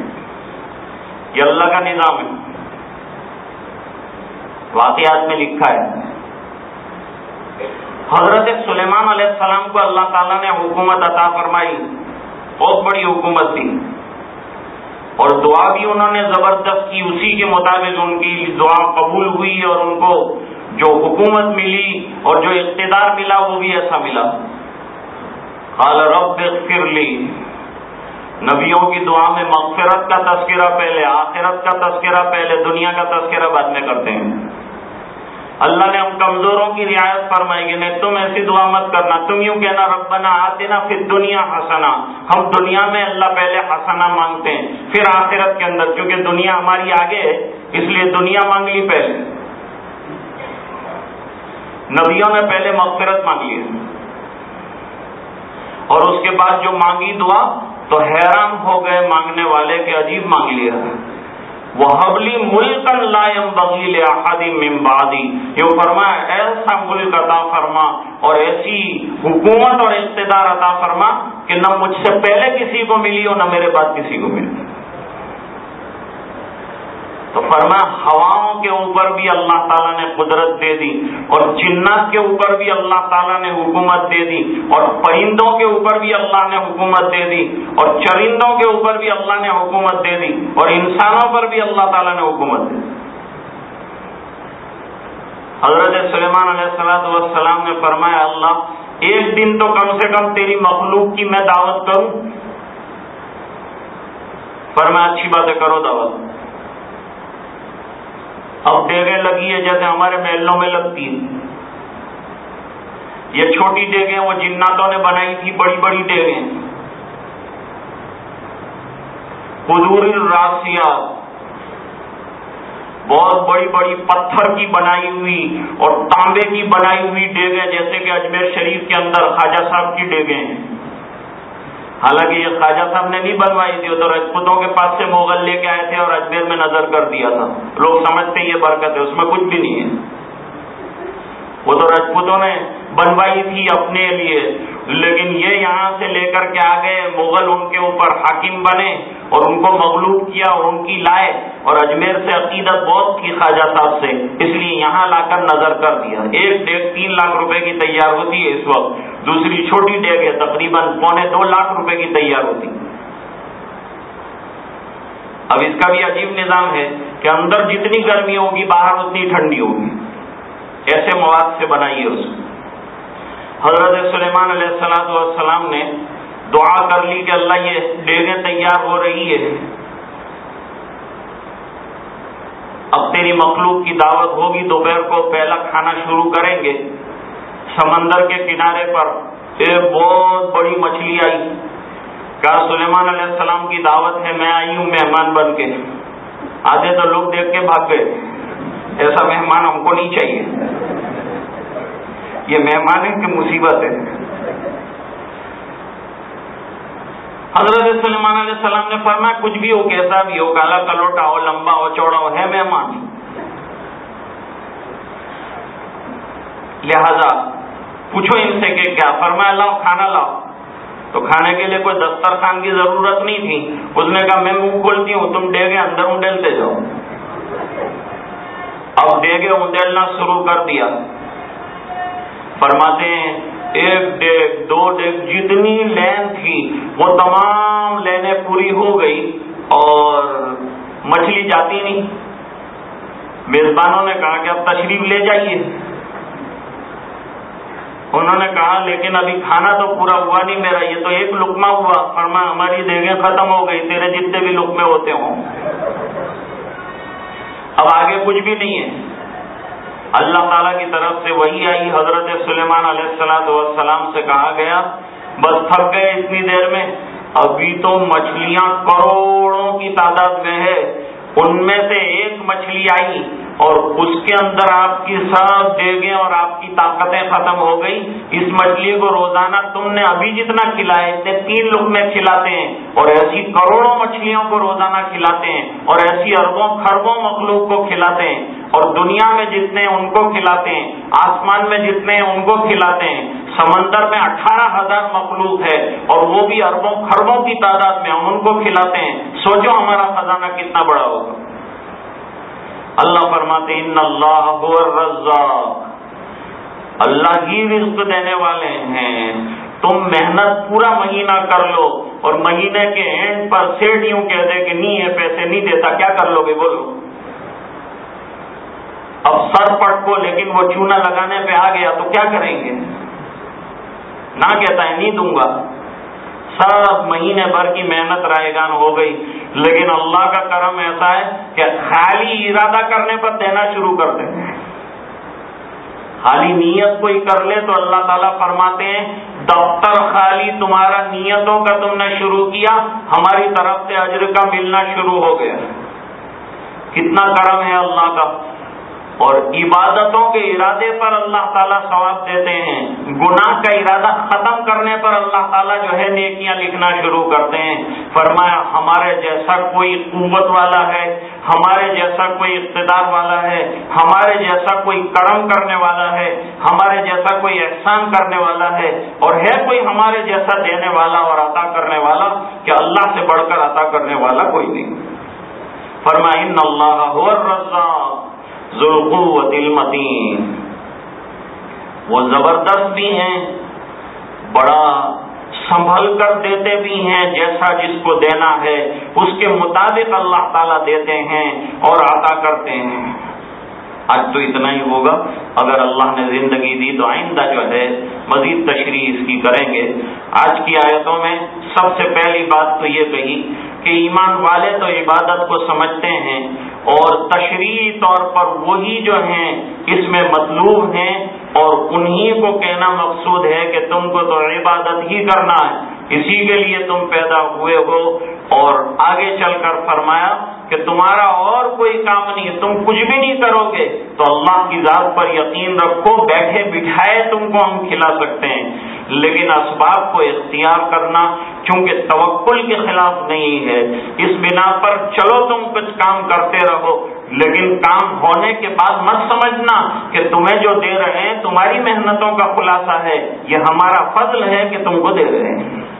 یہ اللہ کا نظام ہے۔ واقعات میں لکھا ہے۔ حضرت سلیمان علیہ السلام کو اللہ تعالیٰ نے حکومت عطا فرمائی۔ بہت بڑی حکومت تھی۔ اور دعا بھی انہوں نے زبردست کی، اسی کے مطابق ان کی دعا قبول ہوئی اور ان کو جو حکومت ملی اور جو اقتدار ملا، وہ بھی ایسا ملا۔ قال، رب اغفر لی۔ نبیوں کی دعا میں مغفرت کا تذکرہ پہلے، آخرت کا تذکرہ پہلے، دنیا کا تذکرہ بعد میں کرتے ہیں۔ اللہ نے ہم کمزوروں کی رعایت فرمائی گی نہیں تم ایسی دعا مت کرنا، تم یوں کہنا، ربنا آتے نا پھر دنیا ہسنا ہم دنیا میں اللہ پہلے ہسنا مانگتے ہیں، پھر آخرت کے اندر کیونکہ دنیا ہماری آگے ہے، اس لیے دنیا مانگ لی پہلے۔ نبیوں نے پہلے مغفرت مانگی ہے اور اس کے بعد جو مانگی دعا، تو حیران ہو گئے مانگنے والے کے عجیب مانگ لیا۔ وہ حبلی ملک لائم بغیل احادی ممبادی یہ فرمایا ایسا ملک عطا فرما اور ایسی حکومت اور اقتدار عطا فرما کہ نہ مجھ سے پہلے کسی کو ملی اور نہ میرے بعد کسی کو ملی۔ تو فرما ہواؤں کے اوپر بھی اللہ تعالیٰ نے قدرت دے دی اور جنات کے اوپر بھی اللہ تعالیٰ نے حکومت دے دی اور پرندوں کے اوپر بھی اللہ نے حکومت دے دی اور چرندوں کے اوپر بھی اللہ نے حکومت دے دی اور انسانوں پر بھی اللہ تعالیٰ نے حکومت دے دی۔ حضرت سلیمان علیہ السلام والسلام نے فرمایا، اللہ، ایک دن تو کم سے کم تیری مخلوق کی میں دعوت کروں۔ فرمایا، اچھی باتیں کرو دعوت۔ اب ڈیگیں لگی ہے جیسے ہمارے محلوں میں لگتی ہے یہ چھوٹی ڈیگیں وہ جناتوں نے بنائی تھی، بڑی بڑی ڈیگیں حضور راسیا بہت بڑی بڑی پتھر کی بنائی ہوئی اور تانبے کی بنائی ہوئی ڈیگیں جیسے کہ اجمیر شریف کے اندر خواجہ صاحب کی ڈیگیں ہیں حالانکہ یہ خواجہ صاحب نے نہیں بنوائی تھی تو رجپوتوں کے پاس سے مغل لے کے آئے تھے اور اجمیر میں نظر کر دیا تھا۔ لوگ سمجھتے یہ برکت ہے، اس میں کچھ بھی نہیں ہے۔ وہ تو رجپوتوں نے بنوائی تھی اپنے لیے۔ لیکن یہ یہاں سے لے کر کے آ گئے، مغل ان کے اوپر حاکم بنے اور ان کو مغلوب کیا اور ان کی لائے اور اجمیر سے عقیدت بہت تھی خواجہ صاحب سے۔ اس لیے یہاں لا کر نظر کر دیا۔ ایک ڈیگ تین لاکھ روپے کی تیار ہوتی ہے اس وقت۔ دوسری چھوٹی ڈیگ ہے، تقریباً پونے دو لاکھ روپے کی تیار ہوتی۔ اب اس کا بھی عجیب نظام ہے کہ اندر جتنی گرمی ہوگی، باہر اتنی ٹھنڈی ہوگی۔ ایسے مواد سے بنائیے اس کو۔ حضرت سلیمان علیہ السلام والسلام نے دعا کر لی کہ اللہ یہ ڈیگیں تیار ہو رہی ہے اب تیری مخلوق کی دعوت ہوگی، دوپہر کو پہلا کھانا شروع کریں گے۔ سمندر کے کنارے پر ایک بہت بڑی مچھلی آئی۔ کہا، سلیمان علیہ السلام کی دعوت ہے، میں آئی ہوں، مہمان بن کے۔ آدھے تو لوگ دیکھ کے بھاگ گئے۔ ایسا مہمان ہم کو نہیں چاہیے۔ یہ مہمان کی مصیبت ہے۔ حضرت سلمان علیہ السلام نے فرمایا، کچھ بھی ہو کیسا بھی ہو کالا کلوٹا ہو، لمبا ہو، چوڑا ہو، ہے مہمان۔ لہذا پوچھو ان سے کہ کیا؟ فرمایا، لاؤ، کھانا لاؤ۔ تو کھانے کے لیے کوئی دسترخوان کی ضرورت نہیں تھی۔ اس نے کہا، میں منہ کھولتی ہوں، تم ڈیگے اندر اونڈیلتے جاؤ۔ اب ڈیگے اونڈیلنا شروع کر دیا۔ فرماتے ہیں، ایک ڈیگ، دو ڈیگ، جتنی لین تھی، وہ تمام لینیں پوری ہو گئی اور مچھلی جاتی نہیں۔ میزبانوں نے کہا کہ اب تشریف لے جائیے۔ انہوں نے کہا، لیکن ابھی کھانا تو پورا ہوا نہیں میرا، یہ تو ایک لکما ہوا۔ فرما، ہماری دیگیں ختم ہو گئی، تیرے جتنے بھی لکمے ہوتے ہوں۔ اب آگے کچھ بھی نہیں ہے۔ اللہ تعالیٰ کی طرف سے وہی آئی، حضرت سلیمان علیہ السلام والسلام سے کہا گیا، بس تھک گئے اتنی دیر میں۔ ابھی تو مچھلیاں کروڑوں کی تعداد میں ہے۔ ان میں سے ایک مچھلی آئی اور اس کے اندر آپ کی سب دیگیں اور آپ کی طاقتیں ختم ہو گئی اس مچھلی کو روزانہ تم نے ابھی جتنا کھلایا اتنے تین لوگ میں کھلاتے ہیں اور ایسی کروڑوں مچھلیوں کو روزانہ کھلاتے ہیں اور ایسی اربوں خربوں مخلوق کو کھلاتے ہیں۔ اور دنیا میں جتنے ان کو کھلاتے ہیں، آسمان میں جتنے ان کو کھلاتے ہیں، سمندر میں اٹھارہ ہزار مخلوق ہے اور وہ بھی اربوں خربوں کی تعداد میں ہم ان کو کھلاتے ہیں۔ سوچو ہمارا خزانہ کتنا بڑا ہوگا۔ اللہ فرماتے ان اللہ اللہ ہی رزق دینے والے ہیں۔ تم محنت پورا مہینہ کر لو اور مہینے کے اینڈ پر سیٹ یوں کہہ دے کہ نہیں ہے پیسے نہیں دیتا، کیا کر لو گے؟ بولو۔ اب سر پٹ کو لیکن وہ چونا لگانے پہ آ گیا تو کیا کریں گے؟ نہ کہتا ہے، نہیں دوں گا۔ سب مہینے بھر کی محنت رائے گان ہو گئی۔ لیکن اللہ کا کرم ایسا ہے کہ خالی ارادہ کرنے پر دینا شروع کر دیں۔ خالی نیت کوئی کر لے تو اللہ تعالیٰ فرماتے ہیں، دفتر خالی تمہارا نیتوں کا تم نے شروع کیا، ہماری طرف سے اجر کا ملنا شروع ہو گیا۔ کتنا کرم ہے اللہ کا۔ اور عبادتوں کے ارادے پر اللہ تعالیٰ ثواب دیتے ہیں۔ گناہ کا ارادہ ختم کرنے پر اللہ تعالیٰ جو ہے نیکیاں لکھنا شروع کرتے ہیں۔ فرمایا، ہمارے جیسا کوئی قوت والا ہے، ہمارے جیسا کوئی اقتدار والا ہے، ہمارے جیسا کوئی کرم کرنے والا ہے، ہمارے جیسا کوئی احسان کرنے والا ہے، اور ہے کوئی ہمارے جیسا دینے والا اور عطا کرنے والا، کہ اللہ سے بڑھ کر عطا کرنے والا کوئی نہیں۔ فرمائن اللہ رضا ذوقوت المتین۔ وہ زبردست بھی ہیں، بڑا سنبھل کر دیتے بھی ہیں، جیسا جس کو دینا ہے، اس کے مطابق اللہ تعالیٰ دیتے ہیں اور عطا کرتے ہیں۔ آج تو اتنا ہی ہوگا۔ اگر اللہ نے زندگی دی تو آئندہ جو ہے، مزید تشریح اس کی کریں گے۔ آج کی آیتوں میں سب سے پہلی بات تو یہ کہی کہ ایمان والے تو عبادت کو سمجھتے ہیں اور تشریحی طور پر وہی جو ہیں، اس میں مطلوب ہیں، اور انہی کو کہنا مقصود ہے کہ تم کو تو عبادت ہی کرنا ہے، اسی کے لیے تم پیدا ہوئے ہو۔ اور آگے چل کر فرمایا کہ تمہارا اور کوئی کام نہیں، تم کچھ بھی نہیں کرو گے۔ تو اللہ کی ذات پر یقین رکھو، بیٹھے بٹھائے تم کو ہم کھلا سکتے ہیں۔ لیکن اسباب کو اختیار کرنا چونکہ توکل کے خلاف نہیں ہے۔ اس بنا پر چلو تم کچھ کام کرتے رہو، لیکن کام ہونے کے بعد مت سمجھنا کہ تمہیں جو دے رہے ہیں، تمہاری محنتوں کا خلاصہ ہے۔ یہ ہمارا فضل ہے کہ تم کو دے رہے ہیں۔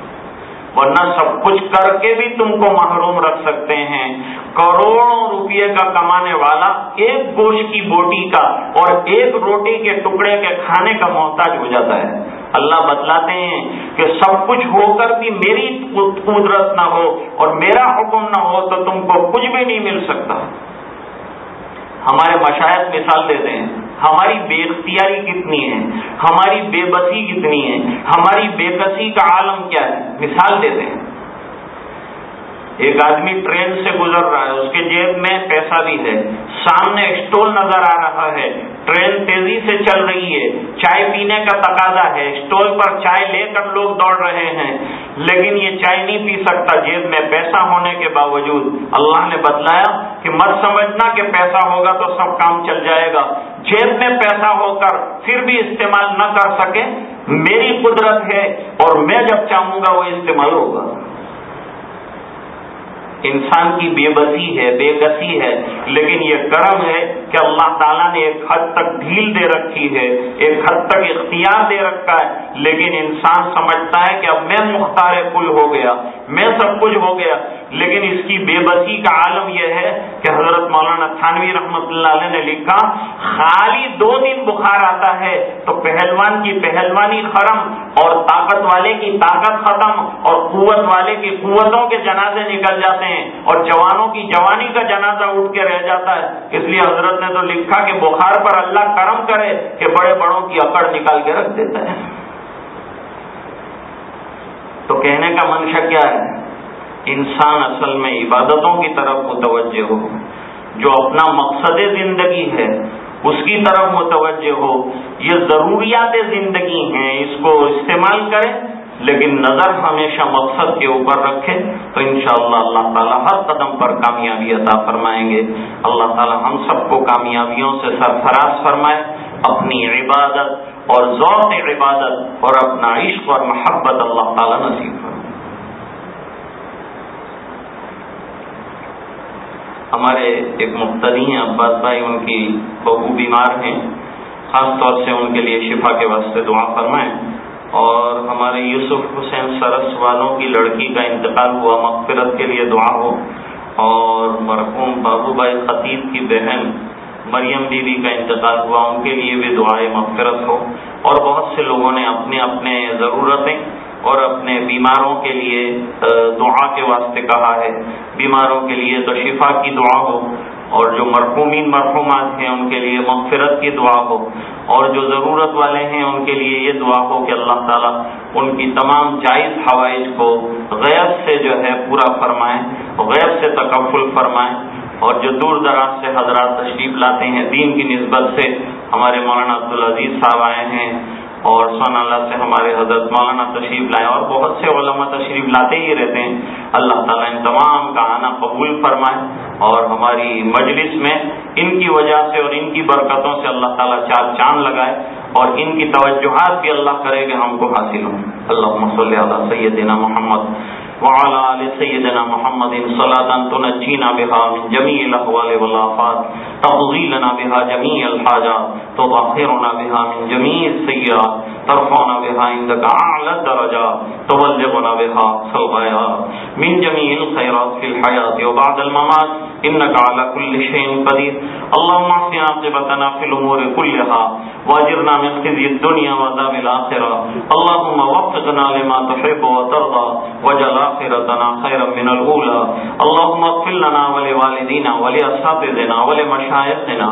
ورنہ سب کچھ کر کے بھی تم کو محروم رکھ سکتے ہیں۔ کروڑوں روپئے کا کمانے والا ایک گوشت کی بوٹی کا اور ایک روٹی کے ٹکڑے کے کھانے کا محتاج ہو جاتا ہے۔ اللہ بتلاتے ہیں کہ سب کچھ ہو کر بھی میری قدرت نہ ہو اور میرا حکم نہ ہو تو تم کو کچھ بھی نہیں مل سکتا۔ ہمارے مشاہد مثال دیتے ہیں۔ ہماری بے اختیاری کتنی ہے؟ ہماری بے بسی کتنی ہے؟ ہماری بے بسی کا عالم کیا ہے؟ مثال دیتے ہیں۔ ایک آدمی ٹرین سے گزر رہا ہے، اس کے جیب میں پیسہ بھی ہے۔ سامنے اسٹول نظر آ رہا ہے۔ ٹرین تیزی سے چل رہی ہے۔ چائے پینے کا تقاضا ہے۔ اسٹول پر چائے لے کر لوگ دوڑ رہے ہیں۔ لیکن یہ چائے نہیں پی سکتا۔ جیب میں پیسہ ہونے کے باوجود اللہ نے بتلایا کہ مت سمجھنا کہ پیسہ ہوگا تو سب کام چل جائے گا۔ جیب میں پیسہ ہو کر پھر بھی استعمال نہ کر سکے۔ میری قدرت ہے اور میں جب چاہوں گا وہ استعمال ہوگا۔ انسان کی بے بسی ہے، بے گسی ہے، لیکن یہ کرم ہے کہ اللہ تعالیٰ نے ایک حد تک ڈھیل دے رکھی ہے، ایک حد تک اختیار دے رکھا ہے، لیکن انسان سمجھتا ہے کہ اب میں مختار کل ہو گیا، میں سب کچھ ہو گیا۔ لیکن اس کی بے بسی کا عالم یہ ہے کہ حضرت مولانا تھانوی رحمت اللہ علیہ نے لکھا، خالی دو دن بخار آتا ہے تو پہلوان کی پہلوانی ختم اور طاقت والے کی طاقت ختم اور قوت والے کی قوتوں کے جنازے نکل جاتے ہیں اور جوانوں کی جوانی کا جنازہ اٹھ کے رہ جاتا ہے۔ اس لیے حضرت نے تو لکھا کہ بخار پر اللہ کرم کرے کہ بڑے بڑوں کی اکڑ نکال کے رکھ دیتا ہے۔ تو کہنے کا منشا کیا ہے؟ انسان اصل میں عبادتوں کی طرف متوجہ ہو، جو اپنا مقصد زندگی ہے، اس کی طرف متوجہ ہو۔ یہ ضروریات زندگی ہیں، اس کو استعمال کرے لیکن نظر ہمیشہ مقصد کے اوپر رکھے تو انشاءاللہ اللہ تعالیٰ ہر قدم پر کامیابی عطا فرمائیں گے۔ اللہ تعالیٰ ہم سب کو کامیابیوں سے سرفراز فرمائے۔ اپنی عبادت اور ذوق عبادت اور اپنا عشق اور محبت اللہ تعالیٰ نصیب فرمائے۔ ہمارے ایک مختلف ہیں، عباس بھائی، ان کی بہو بیمار ہیں۔ خاص طور سے ان کے لیے شفا کے واسطے دعا فرمائیں۔ اور ہمارے یوسف حسین سرس والوں کی لڑکی کا انتقال ہوا، مغفرت کے لیے دعا ہو۔ اور مرحوم بابو بھائی خطیب کی بہن مریم بی بی کا انتقال ہوا، ان کے لیے بھی دعائیں مغفرت ہو۔ اور بہت سے لوگوں نے اپنے اپنے ضرورتیں اور اپنے بیماروں کے لیے دعا کے واسطے کہا ہے۔ بیماروں کے لیے تو شفا کی دعا ہو، اور جو مرحومین، مرحومات ہیں، ان کے لیے مغفرت کی دعا ہو۔ اور جو ضرورت والے ہیں، ان کے لیے یہ دعا ہو کہ اللہ تعالیٰ ان کی تمام جائز حوائج کو غیر سے جو ہے پورا فرمائیں غیر سے تکفل فرمائیں اور جو دور دراز سے حضرات تشریف لاتے ہیں، دین کی نسبت سے ہمارے مولانا عبدالعزیز صاحب آئے ہیں۔ اور سن اللہ سے ہمارے حضرت مولانا تشریف لائے اور بہت سے علماء تشریف لاتے ہی رہتے ہیں۔ اللہ تعالیٰ ان تمام کا آنا قبول فرمائے اور ہماری مجلس میں ان کی وجہ سے اور ان کی برکتوں سے اللہ تعالیٰ چار چاند لگائے اور ان کی توجہات بھی اللہ کرے کہ ہم کو حاصل ہوں۔ اللہ صلی اللہ سیدنا محمد وعلى آل سيدنا محمد صلاة تنجينا بها من جميع الأحوال والآفات، تقضي لنا بها جميع الحاجات، تطهرنا بها من جميع السيئات، ترفعنا بها عندك أعلى الدرجات، تبلغنا بها الغايات من جميع الخيرات في الحياة وبعد الممات، إنك على كل شيء قدير. اللهم احسن عاقبتنا في الأمور كلها. واجرنا من خزي الدنيا وعذاب الآخرة. اللهم وفقنا لما تحب وترضى وجل آخرتنا خيرا من الأولى. اللهم اغفر لنا ولوالدينا ولأساتذتنا ولمشايخنا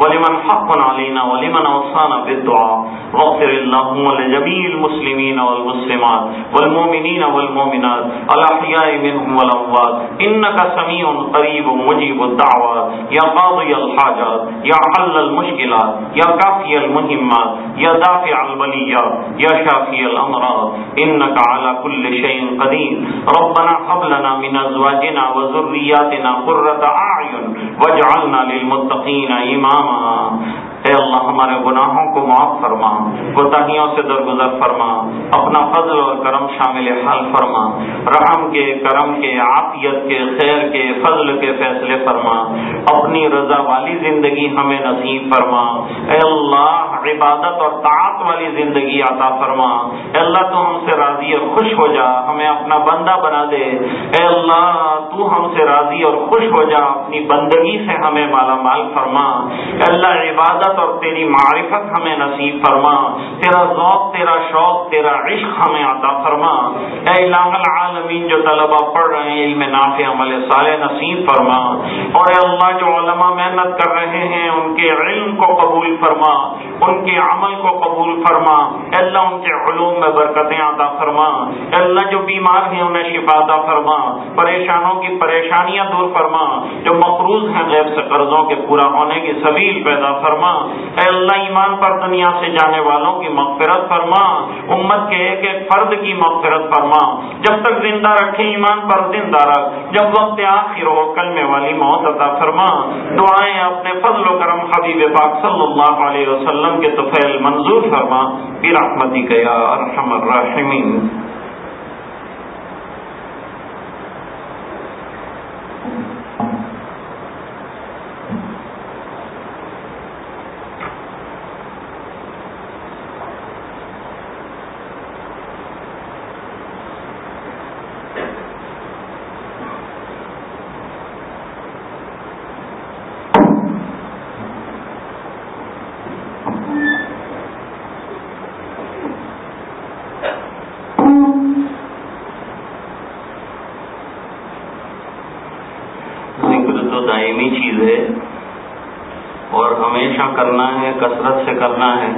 ولمن حق علينا ولمن أوصانا بالدعاء. واغفر اللهم لجميع المسلمين والمسلمات والمؤمنين والمؤمنات الأحياء منهم والأموات. إنك سميع قريب مجيب الدعوات. يا قاضي الحاجات، يا حل المشكلات، يا كافي المشكلات. المهمات يا دافع البليات يا شافي الأمراض إنك على كل شيء قدير. ربنا هب لنا من ازواجنا وذرياتنا قرة اعين واجعلنا للمتقين اماما اے اللہ ہمارے گناہوں کو معاف فرما کوتاہیوں سے درگزر فرما، اپنا فضل اور کرم شامل حال فرما، رحم کے، کرم کے، عافیت کے، خیر کے، فضل کے فیصلے فرما، اپنی رضا والی زندگی ہمیں نصیب فرما۔ اے اللہ، عبادت اور طاعت والی زندگی عطا فرما۔ اے اللہ، تو ہم سے راضی اور خوش ہو جا، ہمیں اپنا بندہ بنا دے۔ اے اللہ، تو ہم سے راضی اور خوش ہو جا، اپنی بندگی سے ہمیں مالا مال فرما۔ اے اللہ، عبادت اور تیری معرفت ہمیں نصیب فرما۔ تیرا ذوق، تیرا شوق، تیرا عشق ہمیں عطا فرما۔ اے الہ العالمین، جو طلبہ پڑھ رہے ہیں، علم نافع، عمل صالح نصیب فرما۔ اور اے اللہ، جو علماء محنت کر رہے ہیں، ان کے علم کو قبول فرما۔ ان کے عمل کو قبول فرما۔ اے اللہ، ان کے علوم میں برکتیں عطا فرما۔ اے اللہ، جو بیمار ہیں، انہیں شفا عطا فرما۔ پریشانوں کی پریشانیاں دور فرما۔ جو مقروض ہیں غیر سے قرضوں کے پورا ہونے کی سبیل پیدا فرما۔ اے اللہ ایمان پر دنیا سے جانے والوں کی مغفرت فرما، امت کے ایک ایک فرد کی مغفرت فرما۔ جب تک زندہ رکھے ایمان پر، زندہ رکھ۔ جب وقت آخر ہو، کلمے والی موت عطا فرما۔ دعائیں اپنے فضل و کرم حبیب پاک صلی اللہ علیہ وسلم کے توفیل منظور فرما۔ برحمتی گیا ارحم الراحمین چیز ہے اور ہمیشہ کرنا ہے کثرت سے کرنا ہے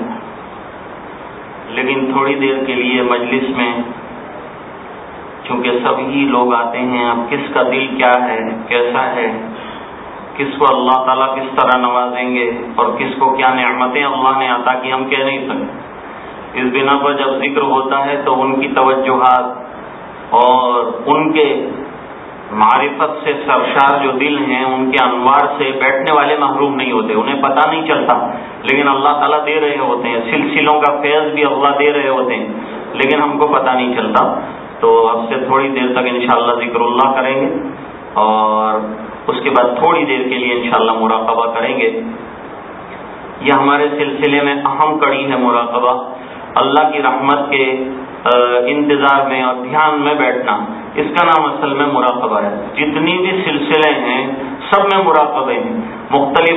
لیکن تھوڑی دیر کے لیے مجلس میں چونکہ سبھی لوگ آتے ہیں، اب کس کا دل کیا ہے، کیسا ہے؟ کس کو اللہ تعالیٰ کس طرح نوازیں گے؟ اور کس کو کیا نعمتیں اللہ نے عطا کی؟ ہم کہہ نہیں سکتے۔ اس بنا پر جب ذکر ہوتا ہے تو ان کی توجہات اور ان کے معرفت سے سرشار جو دل ہیں، ان کے انوار سے بیٹھنے والے محروم نہیں ہوتے، انہیں پتہ نہیں چلتا۔ لیکن اللہ تعالیٰ دے رہے ہوتے ہیں، سلسلوں کا فیض بھی اللہ دے رہے ہوتے ہیں، لیکن ہم کو پتہ نہیں چلتا۔ تو اب سے تھوڑی دیر تک انشاءاللہ ذکر اللہ کریں گے اور اس کے بعد تھوڑی دیر کے لیے انشاءاللہ مراقبہ کریں گے۔ یہ ہمارے سلسلے میں اہم کڑی ہے مراقبہ۔ اللہ کی رحمت کے انتظار میں اور دھیان میں بیٹھنا۔ اس کا نام اصل میں مراقبہ ہے۔ جتنی بھی سلسلے ہیں سب میں مراقبے ہیں مختلف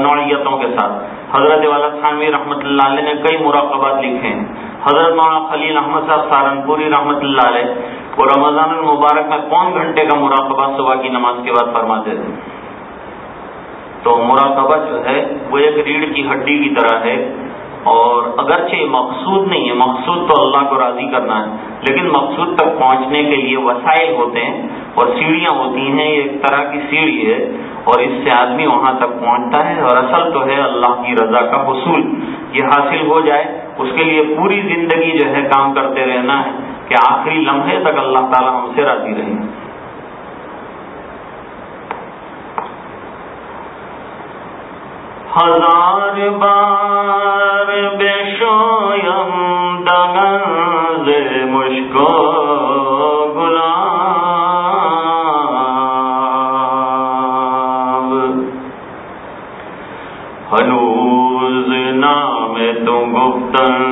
نوعیتوں کے ساتھ۔ حضرت والا خانوی رحمۃ اللہ علیہ نے کئی مراقبات لکھے ہیں۔ حضرت مولانا خلیل احمد صاحب سہارنپوری رحمۃ اللہ علیہ وہ رمضان المبارک میں کون گھنٹے کا مراقبہ صبح کی نماز کے بعد فرماتے تھے؟ تو مراقبہ جو ہے وہ ایک ریڑھ کی ہڈی کی طرح ہے۔ اور اگرچہ مقصود نہیں ہے، مقصود تو اللہ کو راضی کرنا ہے، لیکن مقصود تک پہنچنے کے لیے وسائل ہوتے ہیں اور سیڑھیاں ہوتی ہیں، یہ ایک طرح کی سیڑھی ہے اور اس سے آدمی وہاں تک پہنچتا ہے اور اصل تو ہے اللہ کی رضا کا حصول۔ یہ حاصل ہو جائے، اس کے لیے پوری زندگی جو ہے کام کرتے رہنا ہے کہ آخری لمحے تک اللہ تعالیٰ ہم سے راضی رہے۔ ہزار بار بے شویم دگن مشکو گلاب ہنوز نام تو گفتن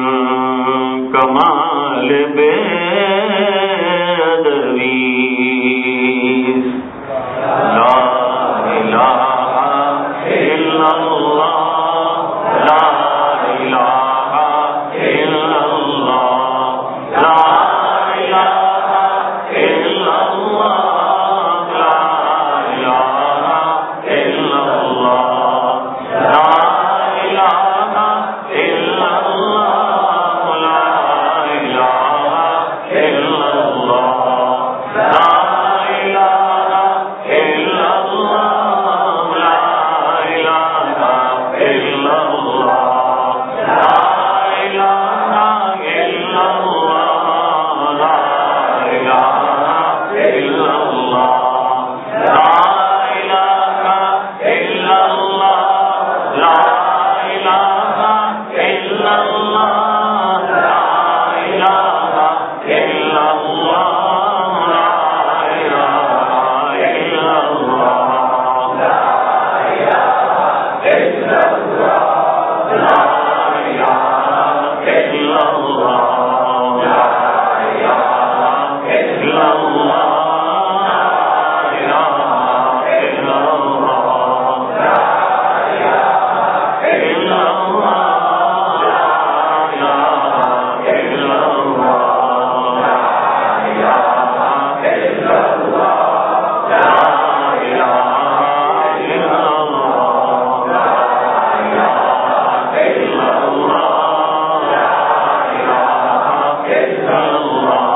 الله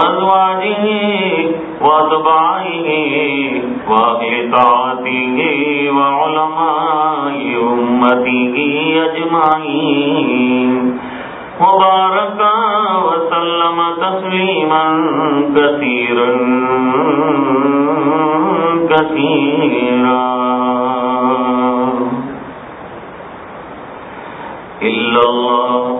وأزواجه وأتباعه وأهل وعلماء أمته أجمعين. وبارك وسلم تسليما كثيرا كثيرا. إلا الله.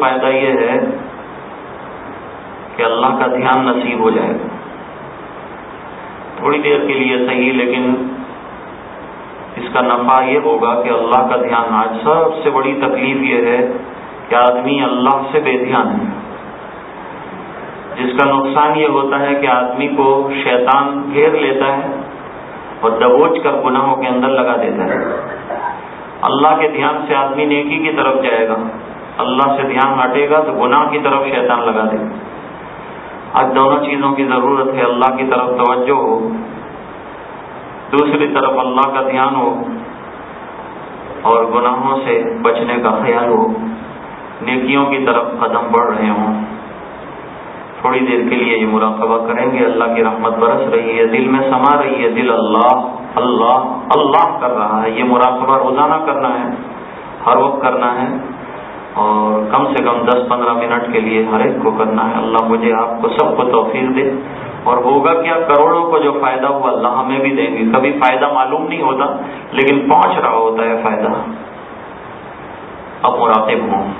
فائدہ یہ ہے کہ اللہ کا دھیان نصیب ہو جائے۔ تھوڑی دیر کے لیے صحیح، لیکن اس کا نفع یہ ہوگا کہ اللہ کا دھیان آج سب سے بڑی تکلیف یہ ہے کہ آدمی اللہ سے بے دھیان ہے۔ جس کا نقصان یہ ہوتا ہے کہ آدمی کو شیطان گھیر لیتا ہے اور دبوچ کر گناہوں کے اندر لگا دیتا ہے۔ اللہ کے دھیان سے آدمی نیکی کی طرف جائے گا۔ اللہ سے دھیان ہٹے گا تو گناہ کی طرف شیطان لگا دے گا۔ آج دونوں چیزوں کی ضرورت ہے، اللہ کی طرف توجہ ہو، دوسری طرف اللہ کا دھیان ہو، اور گناہوں سے بچنے کا خیال ہو۔ نیکیوں کی طرف قدم بڑھ رہے ہوں۔ تھوڑی دیر کے لیے یہ مراقبہ کریں گے۔ اللہ کی رحمت برس رہی ہے، دل میں سما رہی ہے، دل اللہ اللہ اللہ کر رہا ہے۔ یہ مراقبہ روزانہ کرنا ہے، ہر وقت کرنا ہے۔ اور کم سے کم دس پندرہ منٹ کے لیے ہر ایک کو کرنا ہے۔ اللہ مجھے آپ کو سب کو توفیق دے۔ اور ہوگا کیا کروڑوں کو جو فائدہ ہوا اللہ ہمیں بھی دیں گے کبھی فائدہ معلوم نہیں ہوتا، لیکن پہنچ رہا ہوتا ہے فائدہ۔ اب مراقب ہوں۔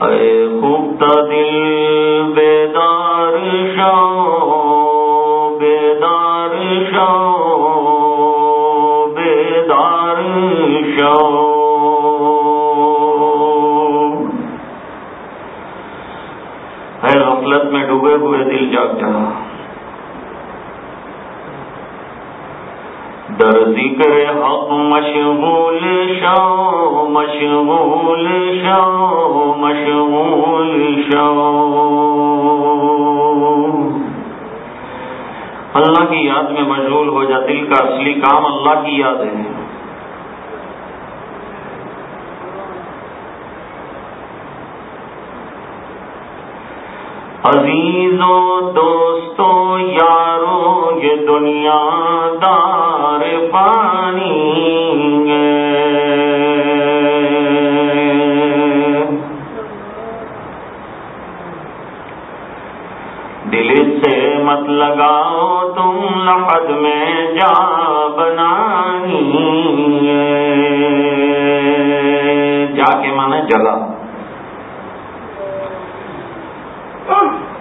اے خوب دل بیدار شاہ۔ شو مشغول شو مشغول شو مشغول شو اللہ کی یاد میں مشغول ہو جا، دل کا اصلی کام اللہ کی یاد ہے۔ عزیزوں، دوستوں، یاروں، یہ دنیا دار پانی مت لگاؤ تم لحد میں جا بنانی جا کے مانا جگہ۔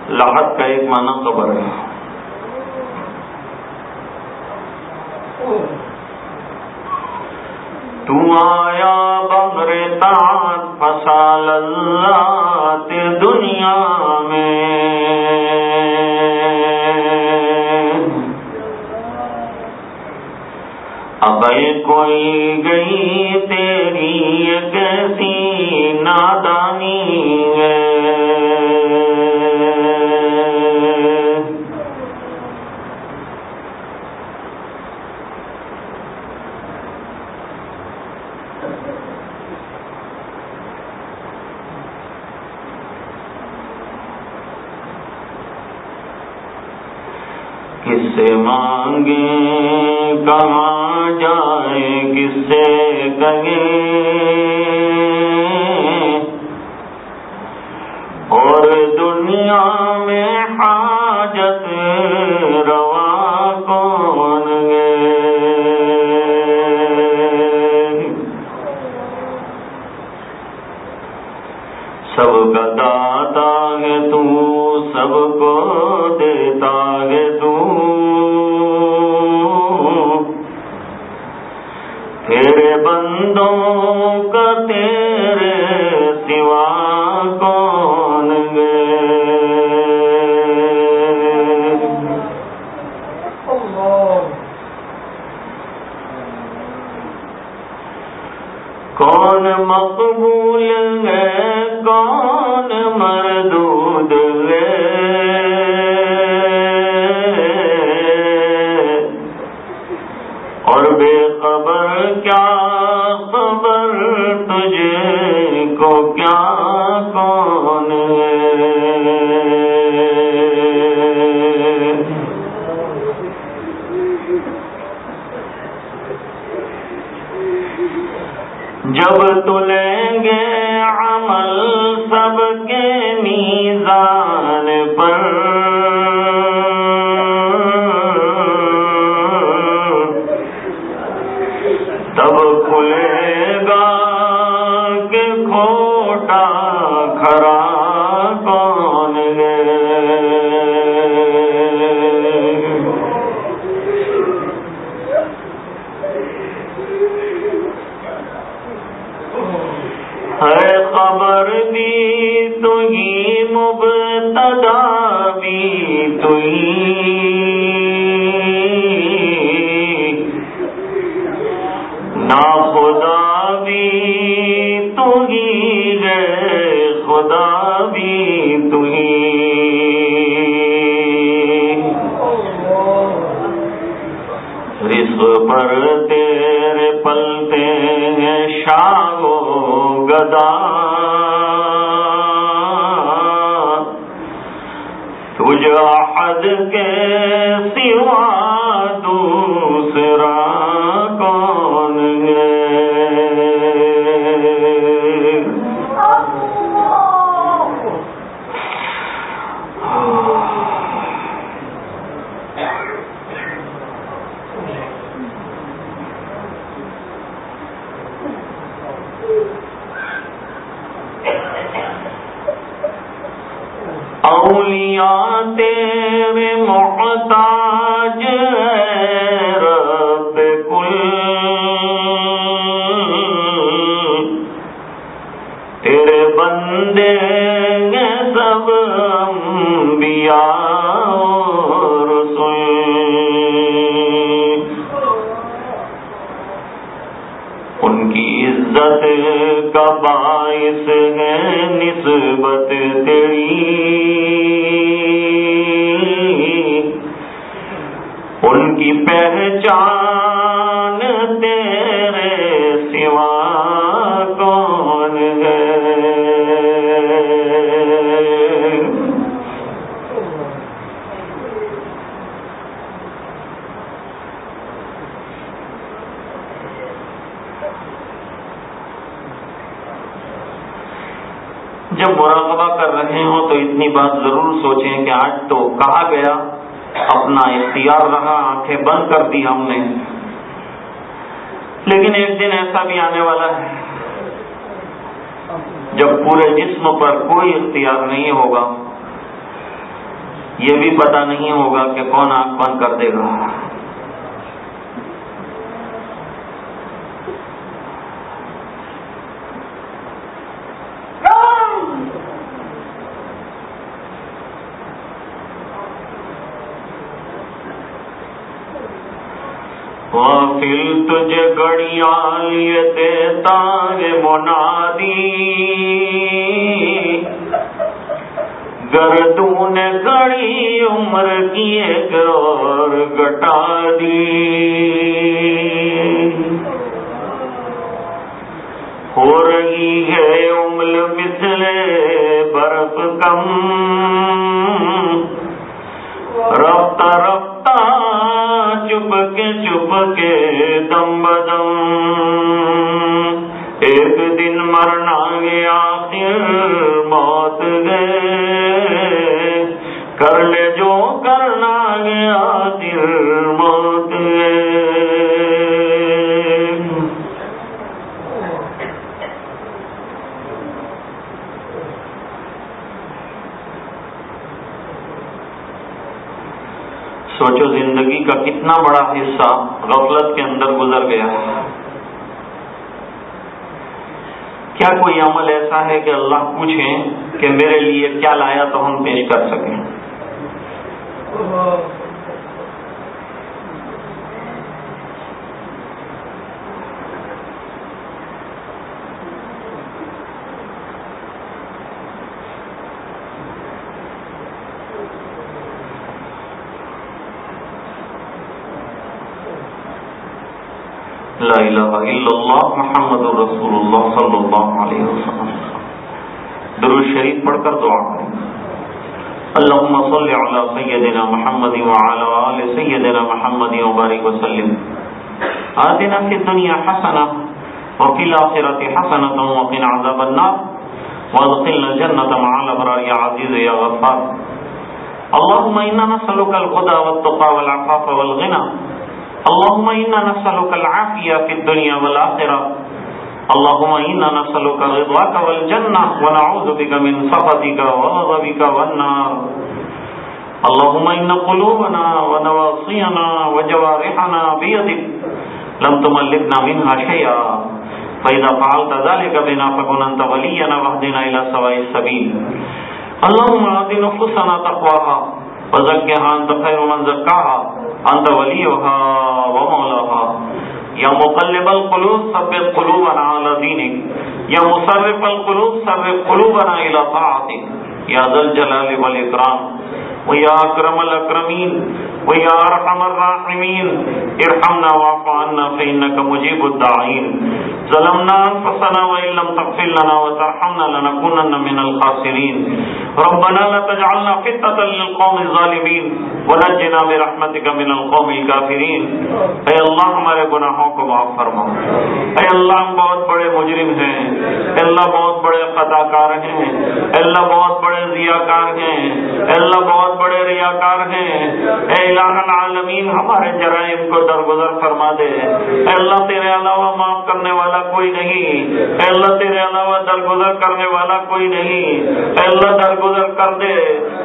لحد کا ایک مانا قبر ہے۔ تو آیا بغر تات فسال اللہ دنیا میں۔ کوئی گئی تیری کیسی نادانی کس سے مانگیں کہاں جائیں کس سے کہیں۔ اور دنیا میں حاجت روا کون گے سب کا داتا ہے تو سب جب تلیں رہا بند کر دی ہم نے۔ لیکن ایک دن ایسا بھی آنے والا ہے، جب پورے جسم پر کوئی اختیار نہیں ہوگا، یہ بھی پتا نہیں ہوگا کہ کون آنکھ بند کر دے گا۔ تجھے گڑیاں دیتا ہے منادی گردون گڑی عمر کی ایک اور گٹا دی ہو رہی ہے امل مسلے برف کم رفتہ رفتہ چپ کے چپ کے دم بدم۔ ایک دن مرنا گیا، پھر موت گئے۔ کر لے جو کرنا گیا دل زندگی کا کتنا بڑا حصہ غفلت کے اندر گزر گیا ہے۔ کیا کوئی عمل ایسا ہے کہ اللہ پوچھیں کہ میرے لیے کیا لایا تو ہم پیش کر سکیں لا الہ الا اللہ محمد رسول اللہ صلی اللہ علیہ وسلم درود شریف پڑھ کر دعا کریں۔ اللهم صل على سيدنا محمد وعلى آل سيدنا محمد وبارك وسلم آتنا في الدنيا حسنة وفي الآخرة حسنة وقنا عذاب النار۔ وادخلنا الجنة مع الأبرار يا عزيز يا غفار۔ اللهم إنا نسألك الهدى والتقى والعفاف والغنى اللهم إنا نسألك العافية في الدنيا والآخرة. اللهم إنا نسألك رضاك والجنة ونعوذ بك من سخطك وغضبك والنار. اللهم إن قلوبنا ونواصينا وجوارحنا بيدك لم تملكنا منها شيئا. فإذا فعلت ذلك بنا فكن أنت ولينا واهدنا إلى سواء السبيل. اللهم آت نفوسنا تقواها. وزكها انت خیر من زکاہا انت أنت و مولاہا یا مقلب القلوب ثبت قلوبنا علی دینک یا مصرف القلوب صرف قلوبنا الى طاعتک یا ذل جلال والاکرام ويا اکرم الاکرمین ويا ارحم الراحمین ارحمنا واعف عنا فانك مجيب الداعين ظلمنا انفسنا وان لم تغفر لنا وترحمنا لنكونن من الخاسرين ربنا لا تجعلنا فتنة للقوم الظالمين ونجنا برحمتك من القوم الكافرين اے اللہ ہمارے گناہوں کو معاف فرما اے اللہ ہم بہت بڑے مجرم ہیں اے اللہ بہت بڑے خطا کار ہیں اے اللہ بہت بڑے ضیاکار ہیں اے اللہ بہت بڑے ریاکار ہیں۔ اے الہ العالمین، ہمارے جرائم کو درگزر فرما دے۔ اے اللہ، تیرے علاوہ معاف کرنے والا کوئی نہیں۔ اے اللہ، تیرے علاوہ درگزر کرنے والا کوئی نہیں۔ اے اللہ، درگزر کر دے۔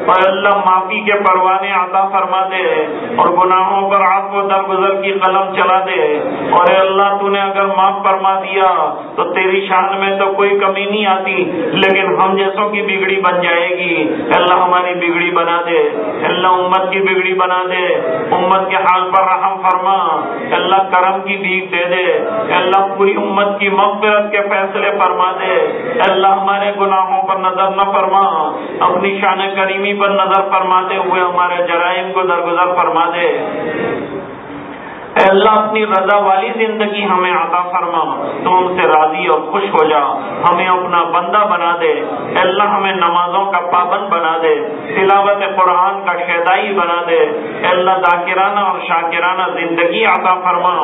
اور اللہ، معافی کے پروانے عطا فرما دے۔ اور گناہوں پر آپ کو درگزر کی قلم چلا دے۔ اور اے اللہ تو نے اگر معاف فرما دیا، تو تیری شان میں تو کوئی کمی نہیں آتی، لیکن ہم جیسوں کی بگڑی بن جائے گی۔ اللہ، ہماری بگڑی بنا دے۔ اللہ امت کی بگڑی بنا دے۔ امت کے حال پر رحم فرما۔ اللہ کرم کی بھیک دے دے۔ اللہ پوری امت کی مغفرت کے فیصلے فرما دے۔ اللہ ہمارے گناہوں پر نظر نہ فرما۔ اپنی شان کریمی پر نظر فرماتے ہوئے ہمارے جرائم کو درگزر فرما دے۔ اے اللہ اپنی رضا والی زندگی ہمیں عطا فرما، تو ہم سے راضی اور خوش ہو جا۔ ہمیں اپنا بندہ بنا دے۔ اے اللہ ہمیں نمازوں کا پابند بنا دے۔ تلاوت قرآن کا شیدائی بنا دے۔ اے اللہ ذاکرانہ اور شاکرانہ زندگی عطا فرما۔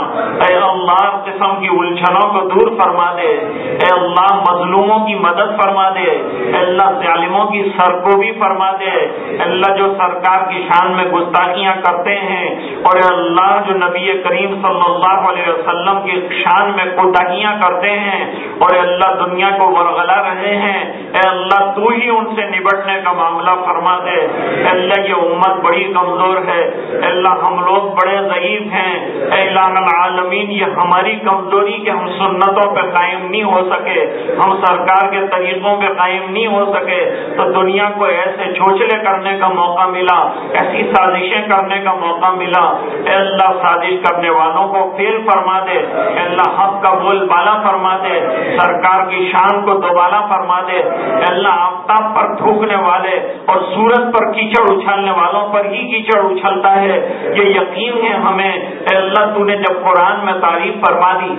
اے اللہ قسم کی الجھنوں کو دور فرما دے۔ اے اللہ مظلوموں کی مدد فرما دے۔ اے اللہ ظالموں کی سر کو بھی فرما دے۔ اے اللہ جو سرکار کی شان میں گستاخیاں کرتے ہیں۔ اور اے اللہ جو نبی کریم صلی اللہ علیہ وسلم کی شان میں کوتاہیاں کرتے ہیں اور اے اللہ دنیا کو ورغلا رہے ہیں، اے اللہ تو ہی ان سے نبٹنے کا معاملہ فرما دے۔ اے اللہ یہ امت بڑی کمزور ہے۔ اے اللہ ہم لوگ بڑے ضعیف ہیں۔ اے اللہ العالمین، یہ ہماری کمزوری کہ ہم سنتوں پہ قائم نہیں ہو سکے، ہم سرکار کے طریقوں پہ قائم نہیں ہو سکے۔ تو دنیا کو ایسے چھوچلے کرنے کا موقع ملا، ایسی سازشیں کرنے کا موقع ملا۔ اے اللہ سازش کرنے والوں کو فیل فرما دے۔ اللہ، حق کا بول بالا فرما دے۔ سرکار کی شان کو دوبالا فرما دے۔ اللہ، آفتاب پر تھوکنے والے اور سورج پر کیچڑ اچھالنے والوں پر ہی کیچڑ اچھلتا ہے۔ یہ یقین ہے ہمیں۔ اللہ، تو نے جب قرآن میں تعریف فرما دی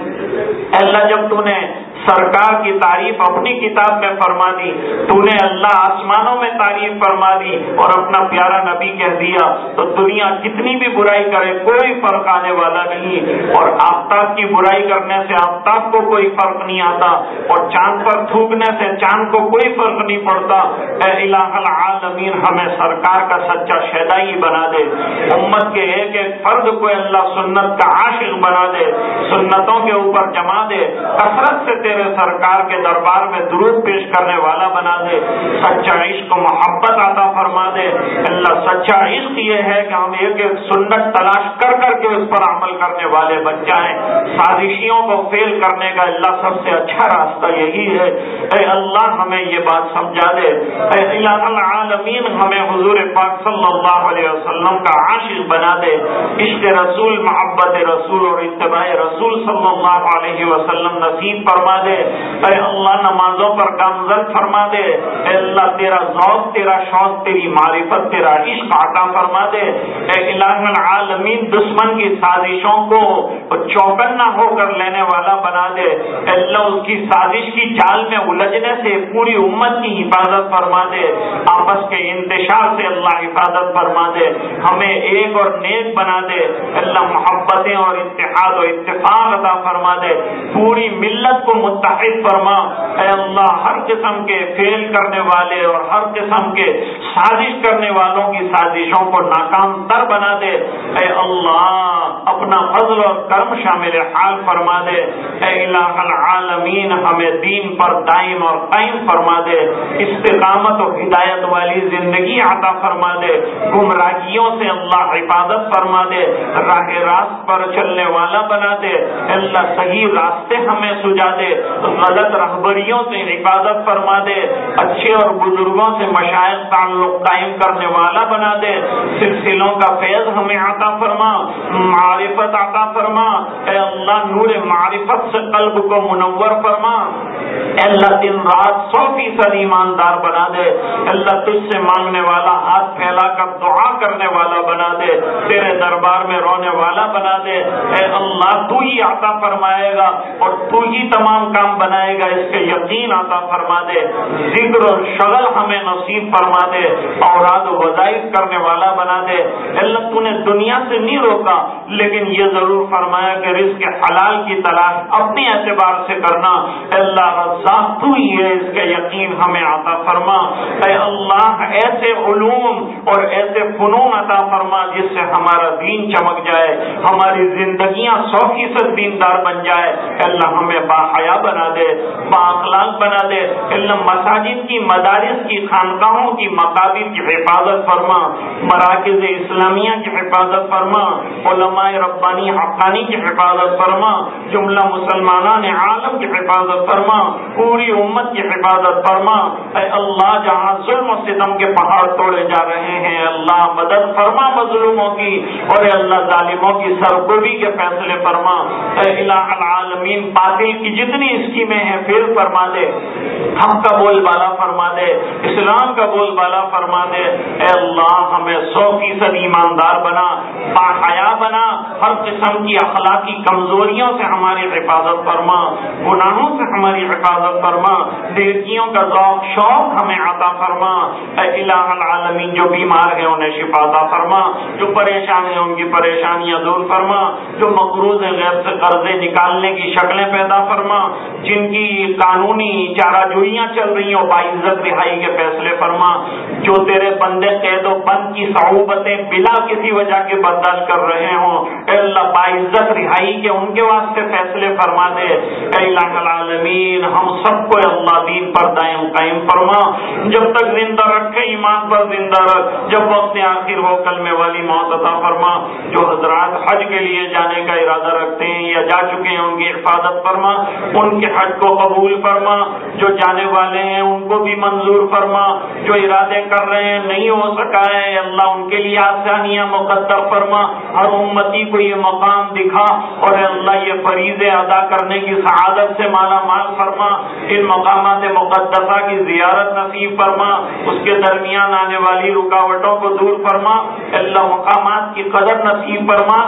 اللہ، جب تو نے سرکار کی تعریف اپنی کتاب میں فرما دی۔ تو نے اللہ آسمانوں میں تعریف فرما دی اور اپنا پیارا نبی کہہ دیا، تو دنیا کتنی بھی برائی کرے کوئی فرق آنے والا نہیں۔ اور آفتاب کی برائی کرنے سے آفتاب کو کوئی فرق نہیں آتا۔ اور چاند پر تھوکنے سے چاند کو کوئی فرق نہیں پڑتا۔ اے الہ العالمین، ہمیں سرکار کا سچا شیدائی بنا دے۔ امت کے ایک ایک فرد کو اللہ سنت کا عاشق بنا دے۔ سنتوں کے اوپر جما دے۔ کثرت سے تیرے سرکار کے دربار میں درود پیش کرنے والا بنا دے، سچا عشق محبت عطا فرما دے۔ اللہ سچا عشق یہ ہے کہ ہم ایک ایک سنت تلاش کر کر کے اس پر عمل کرنے والے بن جائیں۔ سازشیوں کو فیل کرنے کا اللہ سب سے اچھا راستہ یہی ہے۔ اے اللہ، ہمیں یہ بات سمجھا دے۔ اے اللہ العالمین، ہمیں حضور پاک صلی اللہ علیہ وسلم کا عاشق بنا دے۔ عشق رسول، محبت رسول اور اتباع رسول صلی اللہ علیہ وسلم نصیب فرما دے اے اللہ نمازوں پر کامزن فرما دے اے اللہ تیرا ذوق، تیرا شوق، تیری معرفت، تیرا عشق عطا فرما دے اے الہ العالمین، دشمن کی سازشوں کو چوکنا ہو کر لینے والا بنا دے۔ اے اللہ، اس کی سازش کی جال میں الجھنے سے پوری امت کی حفاظت فرما دے آپس کے انتشار سے اللہ حفاظت فرما دے ہمیں ایک اور نیک بنا دے۔ اللہ، محبتیں اور اتحاد و اتفاق عطا فرما دے پوری ملت کو متحد فرما، اے اللہ، ہر قسم کے فیل کرنے والے اور ہر قسم کے سازش کرنے والوں کی سازشوں کو ناکام تر بنا دے۔ اے اللہ، اپنا فضل اور کرم شامل حال فرما دے۔ اے الہ العالمین، ہمیں دین پر دائم اور قائم فرما دے۔ استقامت اور ہدایت والی زندگی عطا فرما دے۔ گمراہیوں سے اللہ حفاظت فرما دے۔ راہ راست پر چلنے والا بنا دے۔ اللہ صحیح راستے ہمیں سجا دے۔ غلط رہبریوں سے حفاظت فرما دے، اچھے اور بزرگوں سے مشاعر تعلق قائم کرنے والا بنا دے۔ سلسلوں کا فیض ہمیں عطا فرما، معرفت عطا فرما۔ اے اللہ، نور معرفت سے قلب کو منور فرما۔ اے اللہ، دن رات سو فیصد ایماندار بنا دے۔ اللہ، تجھ سے مانگنے والا ہاتھ پھیلا کر دعا کرنے والا بنا دے۔ تیرے دربار میں رونے والا بنا دے۔ اے اللہ، تو ہی عطا فرمائے گا اور تو ہی تمام کام بنائے گا، اس کے یقین عطا فرما دے، ذکر اور شغل ہمیں نصیب فرما دے، اوراد و وظائف کرنے والا بنا دے۔ اللہ تو نے دنیا سے نہیں روکا، لیکن یہ ضرور فرمایا کہ رزق حلال کی تلاش اپنے اعتبار سے کرنا۔ اللہ رزاق تو ہی ہے، اس کے یقین ہمیں عطا فرما۔ اے اللہ، ایسے علوم اور ایسے فنون عطا فرما جس سے ہمارا دین چمک جائے، ہماری زندگیاں سو فیصد دیندار بن جائے۔ اللہ ہمیں باحیا بنا دے با اخلاق بنا دے اللہ مساجد کی، مدارس کی، خانقاہوں کی، مقابر کی حفاظت فرما، مراکز اسلامیہ کی حفاظت فرما، علماء ربانی حقانی کی حفاظت فرما، جملہ مسلمان عالم کی حفاظت فرما، پوری امت کی حفاظت فرما۔ اے اللہ، جہاں ظلم و ستم کے پہاڑ توڑے جا رہے ہیں، اللہ مدد فرما مظلوموں کی، اور اے اللہ ظالموں کی سرگوبی کے فیصلے فرما۔ اے الہ العالمین، باطل کی جتنی اسکیمیں ہیں پھر فرما دے حق کا بول بالا فرما دے، اسلام کا بول بالا فرما دے۔ اے اللہ، ہمیں سو فیصد ایماندار بنا، باحیا بنا، ہر قسم کی اخلاقی کمزوریوں سے ہماری حفاظت فرما، گناہوں سے ہماری حفاظت فرما دیکھیوں کا ذوق، شوق ہمیں عطا فرما۔ اے الہ العالمین، جو بیمار ہیں انہیں شفا عطا فرما، جو پریشان ہیں ان کی پریشانیاں دور فرما، جو مقروض ہیں غیر سے قرضے نکالنے کی شکلیں پیدا فرما۔ جن کی قانونی چارہ جوئیاں چل رہی ہیں باعزت رہائی کے فیصلے فرما، جو تیرے بندے قید و بند کی صعوبتیں بلا کسی وجہ کے برداشت کر رہے ہوں، اے اللہ باعزت رہائی کے ان کے واسطے فیصلے فرما دے۔ اے الہ العالمین، ہم سب کو اللہ دین پر دائم قائم فرما۔ جب تک زندہ رکھے ایمان پر زندہ رکھ۔ جب وقت آخر ہو کل میں والی موت عطا فرما، جو حضرات حج کے لیے جانے کا ارادہ رکھتے ہیں یا جا چکے ہیں ان کی حفاظت فرما۔ ان کے حج کو قبول فرما، جو جانے والے ہیں ان کو بھی منظور فرما، جو ارادے کر رہے ہیں، نہیں ہو سکا ہے، اللہ ان کے لیے آسانیاں مقدر فرما، ہر امتی کو یہ مقام دکھا اور اللہ یہ فریضے ادا کرنے کی سعادت سے مالا مال فرما، ان مقامات مقدسہ کی زیارت نصیب فرما، اس کے درمیان آنے والی رکاوٹوں کو دور فرما اللہ مقامات کی قدر نصیب فرما،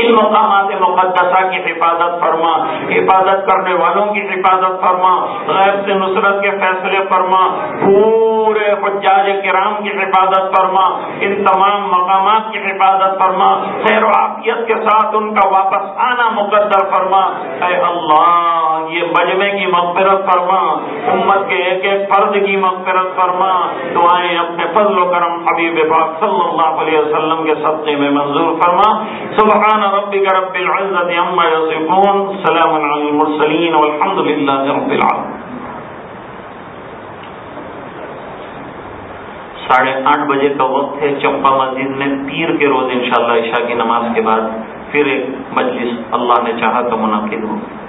ان مقامات مقدسہ کی حفاظت فرما، حفاظت کرنے والوں کی حفاظت فرما غیر سے نصرت کے فیصلے فرما، پورے حجاج کرام کی حفاظت فرما، ان تمام مقامات کی حفاظت فرما، خیر و عافیت کے ساتھ ان کا واپس آنا مقدر فرما۔ اے اللہ، یہ مجمے کی مغفرت فرما، امت کے ایک ایک فرد کی مغفرت فرما۔ دعائیں اپنے فضل و کرم حبیب پاک صلی اللہ علیہ وسلم کے سبقے میں منظور فرما۔ سبحان ربک رب العزت عما یصفون، سلام علی المرسلین۔ والحمد للہ رب العالمين. ساڑھے آٹھ بجے کا وقت ہے چمپا مسجد میں پیر کے روز انشاءاللہ عشاء کی نماز کے بعد پھر ایک مجلس اللہ نے چاہا تو منعقد ہوگی